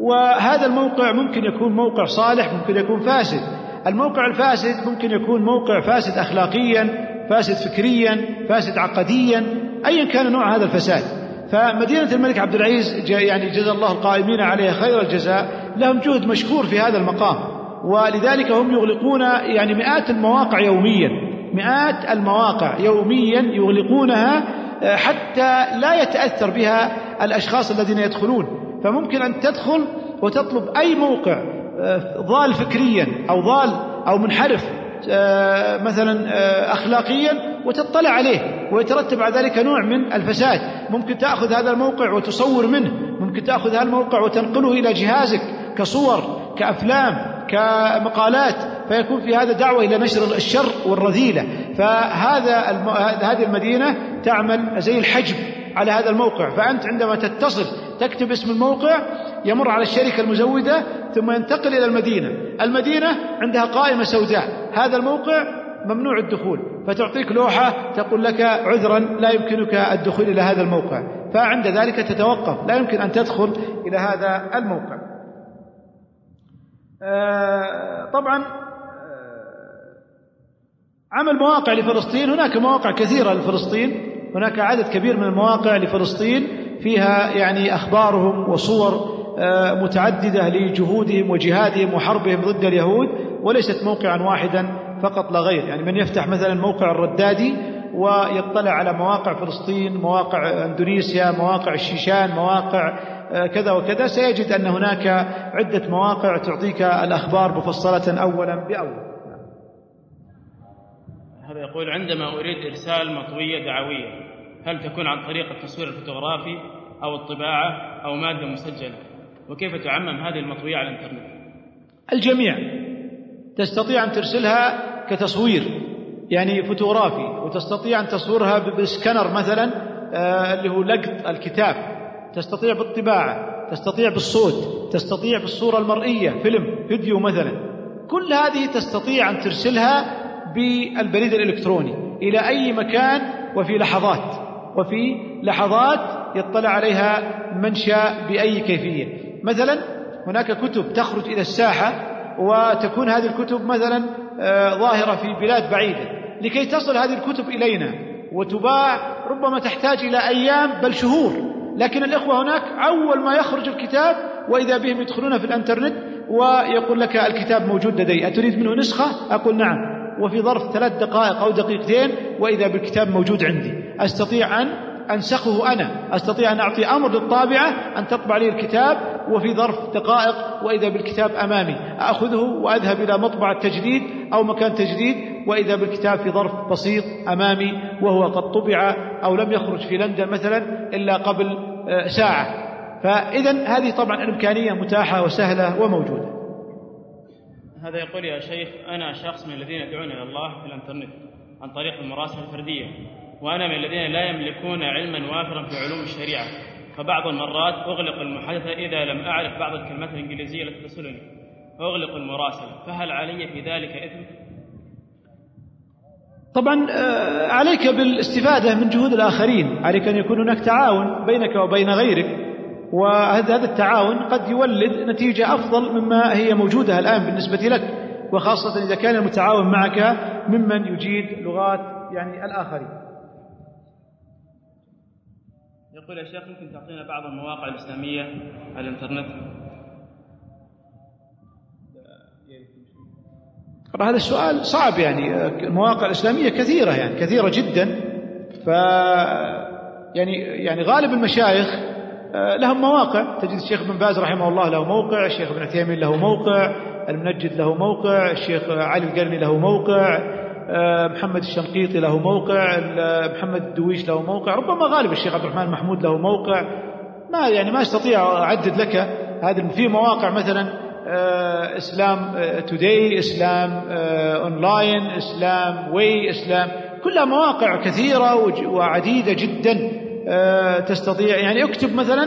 وهذا الموقع ممكن يكون موقع صالح ممكن يكون فاسد. الموقع الفاسد ممكن يكون موقع فاسد أخلاقيا فاسد فكريا فاسد عقديا أيا كان نوع هذا الفساد. فمدينة الملك عبد العزيز يعني جزا الله القائمين عليها خير الجزاء لهم جهد مشكور في هذا المقام. ولذلك هم يغلقون يعني مئات المواقع يوميا مئات المواقع يوميا يغلقونها حتى لا يتأثر بها الأشخاص الذين يدخلون. فممكن أن تدخل وتطلب أي موقع آه، ضال فكريا أو ضال أو منحرف آه، مثلا أخلاقيا وتطلع عليه ويترتب على ذلك نوع من الفساد. ممكن تأخذ هذا الموقع وتصور منه ممكن تأخذ هذا الموقع وتنقله إلى جهازك كصور كأفلام كمقالات فيكون في هذا دعوة إلى نشر الشر والرذيلة. فهذا الم... هذه المدينة تعمل زي الحجب على هذا الموقع. فأنت عندما تتصل تكتب اسم الموقع يمر على الشركة المزودة ثم ينتقل إلى المدينة. المدينة عندها قائمة سوداء. هذا الموقع ممنوع الدخول. فتعطيك لوحة تقول لك عذرا لا يمكنك الدخول إلى هذا الموقع. فعند ذلك تتوقف. لا يمكن أن تدخل إلى هذا الموقع. آه، طبعا عمل مواقع لفلسطين. هناك مواقع كثيرة لفلسطين. هناك عدد كبير من المواقع لفلسطين. فيها يعني أخبارهم وصور آه، متعددة لجهودهم وجهادهم وحربهم ضد اليهود وليست موقعا واحدا فقط لا غير. يعني من يفتح مثلا موقع الردادي ويطلع على مواقع فلسطين مواقع إندونيسيا مواقع الشيشان مواقع آه، كذا وكذا سيجد أن هناك عدة مواقع تعطيك الأخبار مفصلة اولا بأول. هذا يقول عندما أريد إرسال مطوية دعوية هل تكون عن طريق التصوير الفوتوغرافي أو الطباعة أو مادة مسجلة؟ وكيف تعمم هذه المطوية على الإنترنت؟ الجميع تستطيع أن ترسلها كتصوير يعني فوتوغرافي وتستطيع أن تصورها بسكنر مثلا آه اللي هو لقط الكتاب تستطيع بالطباعة تستطيع بالصوت تستطيع بالصورة المرئية فيلم فيديو مثلا. كل هذه تستطيع أن ترسلها بالبريد الإلكتروني إلى أي مكان وفي لحظات وفي لحظات يطلع عليها من شاء بأي كيفية. مثلا هناك كتب تخرج إلى الساحة وتكون هذه الكتب مثلا آه، ظاهرة في بلاد بعيدة. لكي تصل هذه الكتب إلينا وتباع ربما تحتاج إلى أيام بل شهور. لكن الإخوة هناك أول ما يخرج الكتاب وإذا بهم يدخلون في الأنترنت ويقول لك الكتاب موجود لدي أتريد منه نسخة؟ أقول نعم. وفي ظرف ثلاث دقائق أو دقيقتين وإذا بالكتاب موجود عندي. أستطيع أن أنسخه أنا. أستطيع أن أعطي أمر للطابعة أن تطبع لي الكتاب وفي ظرف دقائق وإذا بالكتاب أمامي. أخذه وأذهب إلى مطبعة تجديد أو مكان تجديد وإذا بالكتاب في ظرف بسيط أمامي وهو قد طبع أو لم يخرج في لندن مثلا إلا قبل آه، ساعة. فإذا هذه طبعا الإمكانية متاحة وسهلة وموجودة. هذا يقول يا شيخ أنا شخص من الذين يدعون إلى الله في الإنترنت عن طريق المراسلة الفردية وأنا من الذين لا يملكون علما وافرا في علوم الشريعة. فبعض المرات أغلق المحادثة إذا لم أعرف بعض الكلمات الإنجليزية التي تصلني. أغلق المراسلة فهل علي في ذلك إثم؟ طبعا آه، عليك بالاستفادة من جهود الآخرين. عليك أن يكون هناك تعاون بينك وبين غيرك. وهذا التعاون قد يولد نتيجة أفضل مما هي موجودة الآن بالنسبة لك وخاصة إذا كان المتعاون معك ممن يجيد لغات يعني الآخرين. يقول يا شيخ ممكن تعطينا بعض المواقع الإسلامية على الإنترنت؟ هذا السؤال صعب يعني المواقع الإسلامية كثيرة يعني كثيرة جدا. ف يعني يعني غالب المشايخ لهم مواقع. تجد الشيخ ابن باز رحمه الله له موقع الشيخ ابن عثيمين له موقع المنجد له موقع الشيخ علي القرني له موقع آه، محمد الشنقيطي له موقع محمد الدويش له موقع. ربما غالب الشيخ عبد الرحمن محمود له موقع. ما يعني ما أستطيع أعدد لك هذه في مواقع مثلا آه، إسلام توداي إسلام اونلاين إسلام وي إسلام. كلها مواقع كثيرة وعديدة جدا. آه، تستطيع يعني اكتب مثلا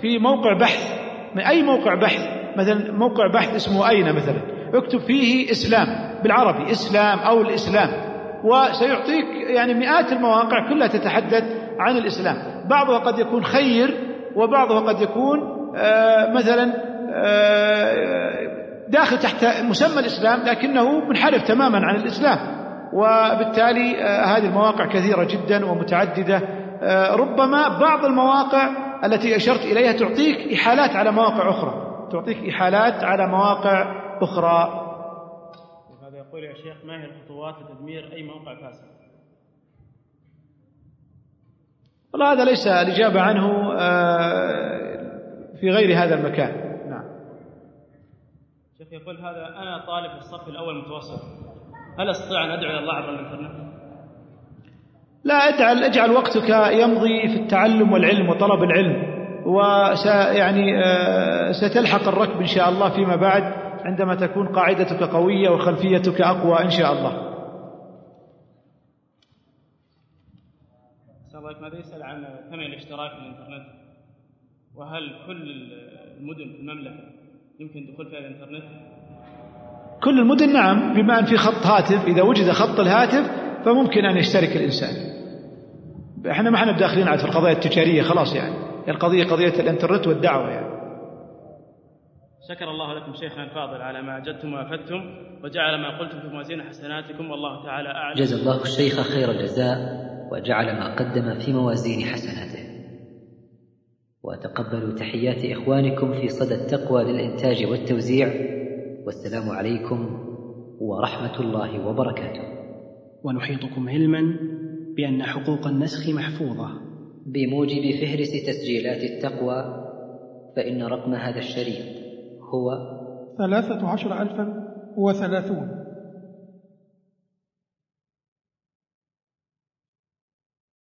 في موقع بحث من أي موقع بحث؟ مثلا موقع بحث اسمه أين مثلا؟ اكتب فيه إسلام بالعربي إسلام أو الإسلام. وسيعطيك يعني مئات المواقع كلها تتحدث عن الإسلام. بعضها قد يكون خير وبعضها قد يكون آه مثلا آه داخل تحت مسمى الإسلام لكنه منحرف تماما عن الإسلام. وبالتالي آه هذه المواقع كثيرة جدا ومتعددة. آه ربما بعض المواقع التي أشرت إليها تعطيك إحالات على مواقع أخرى. تعطيك إحالات على مواقع أخرى. هذا يقول يا شيخ ما هي الخطوات لتدمير أي موقع فاسد؟ والله هذا ليس الإجابة عنه في غير هذا المكان. نعم. شيخ يقول هذا أنا طالب في الصف الأول متوسط هل أستطيع أن أدعو إلى الله عبر الإنترنت؟ لا اجعل أجعل وقتك يمضي في التعلم والعلم وطلب العلم وس يعني ستلحق الركب إن شاء الله فيما بعد عندما تكون قاعدتك قوية وخلفيتك أقوى إن شاء الله. الله ماذا يسأل عن ثمن الاشتراك في الإنترنت؟ وهل كل المدن في المملكة يمكن الدخول فيها الإنترنت؟ كل المدن نعم بما أن في خط هاتف إذا وجد خط الهاتف فممكن أن يشترك الإنسان. إحنا ما إحنا داخلين على في القضايا التجارية خلاص يعني. القضية قضية الانترنت والدعوة يعني. شكر الله لكم شيخنا الفاضل على ما أجدتم وأفدتم وجعل ما قلتم في موازين حسناتكم والله تعالى أعلم. جزا الله الشيخ خير الجزاء وجعل ما قدم في موازين حسناته. وتقبلوا تحيات إخوانكم في صدى التقوى للإنتاج والتوزيع والسلام عليكم ورحمة الله وبركاته. ونحيطكم علما بأن حقوق النسخ محفوظة. بموجب فهرس تسجيلات التقوى فإن رقم هذا الشريط هو ثلاثة عشر ألفا وثلاثون.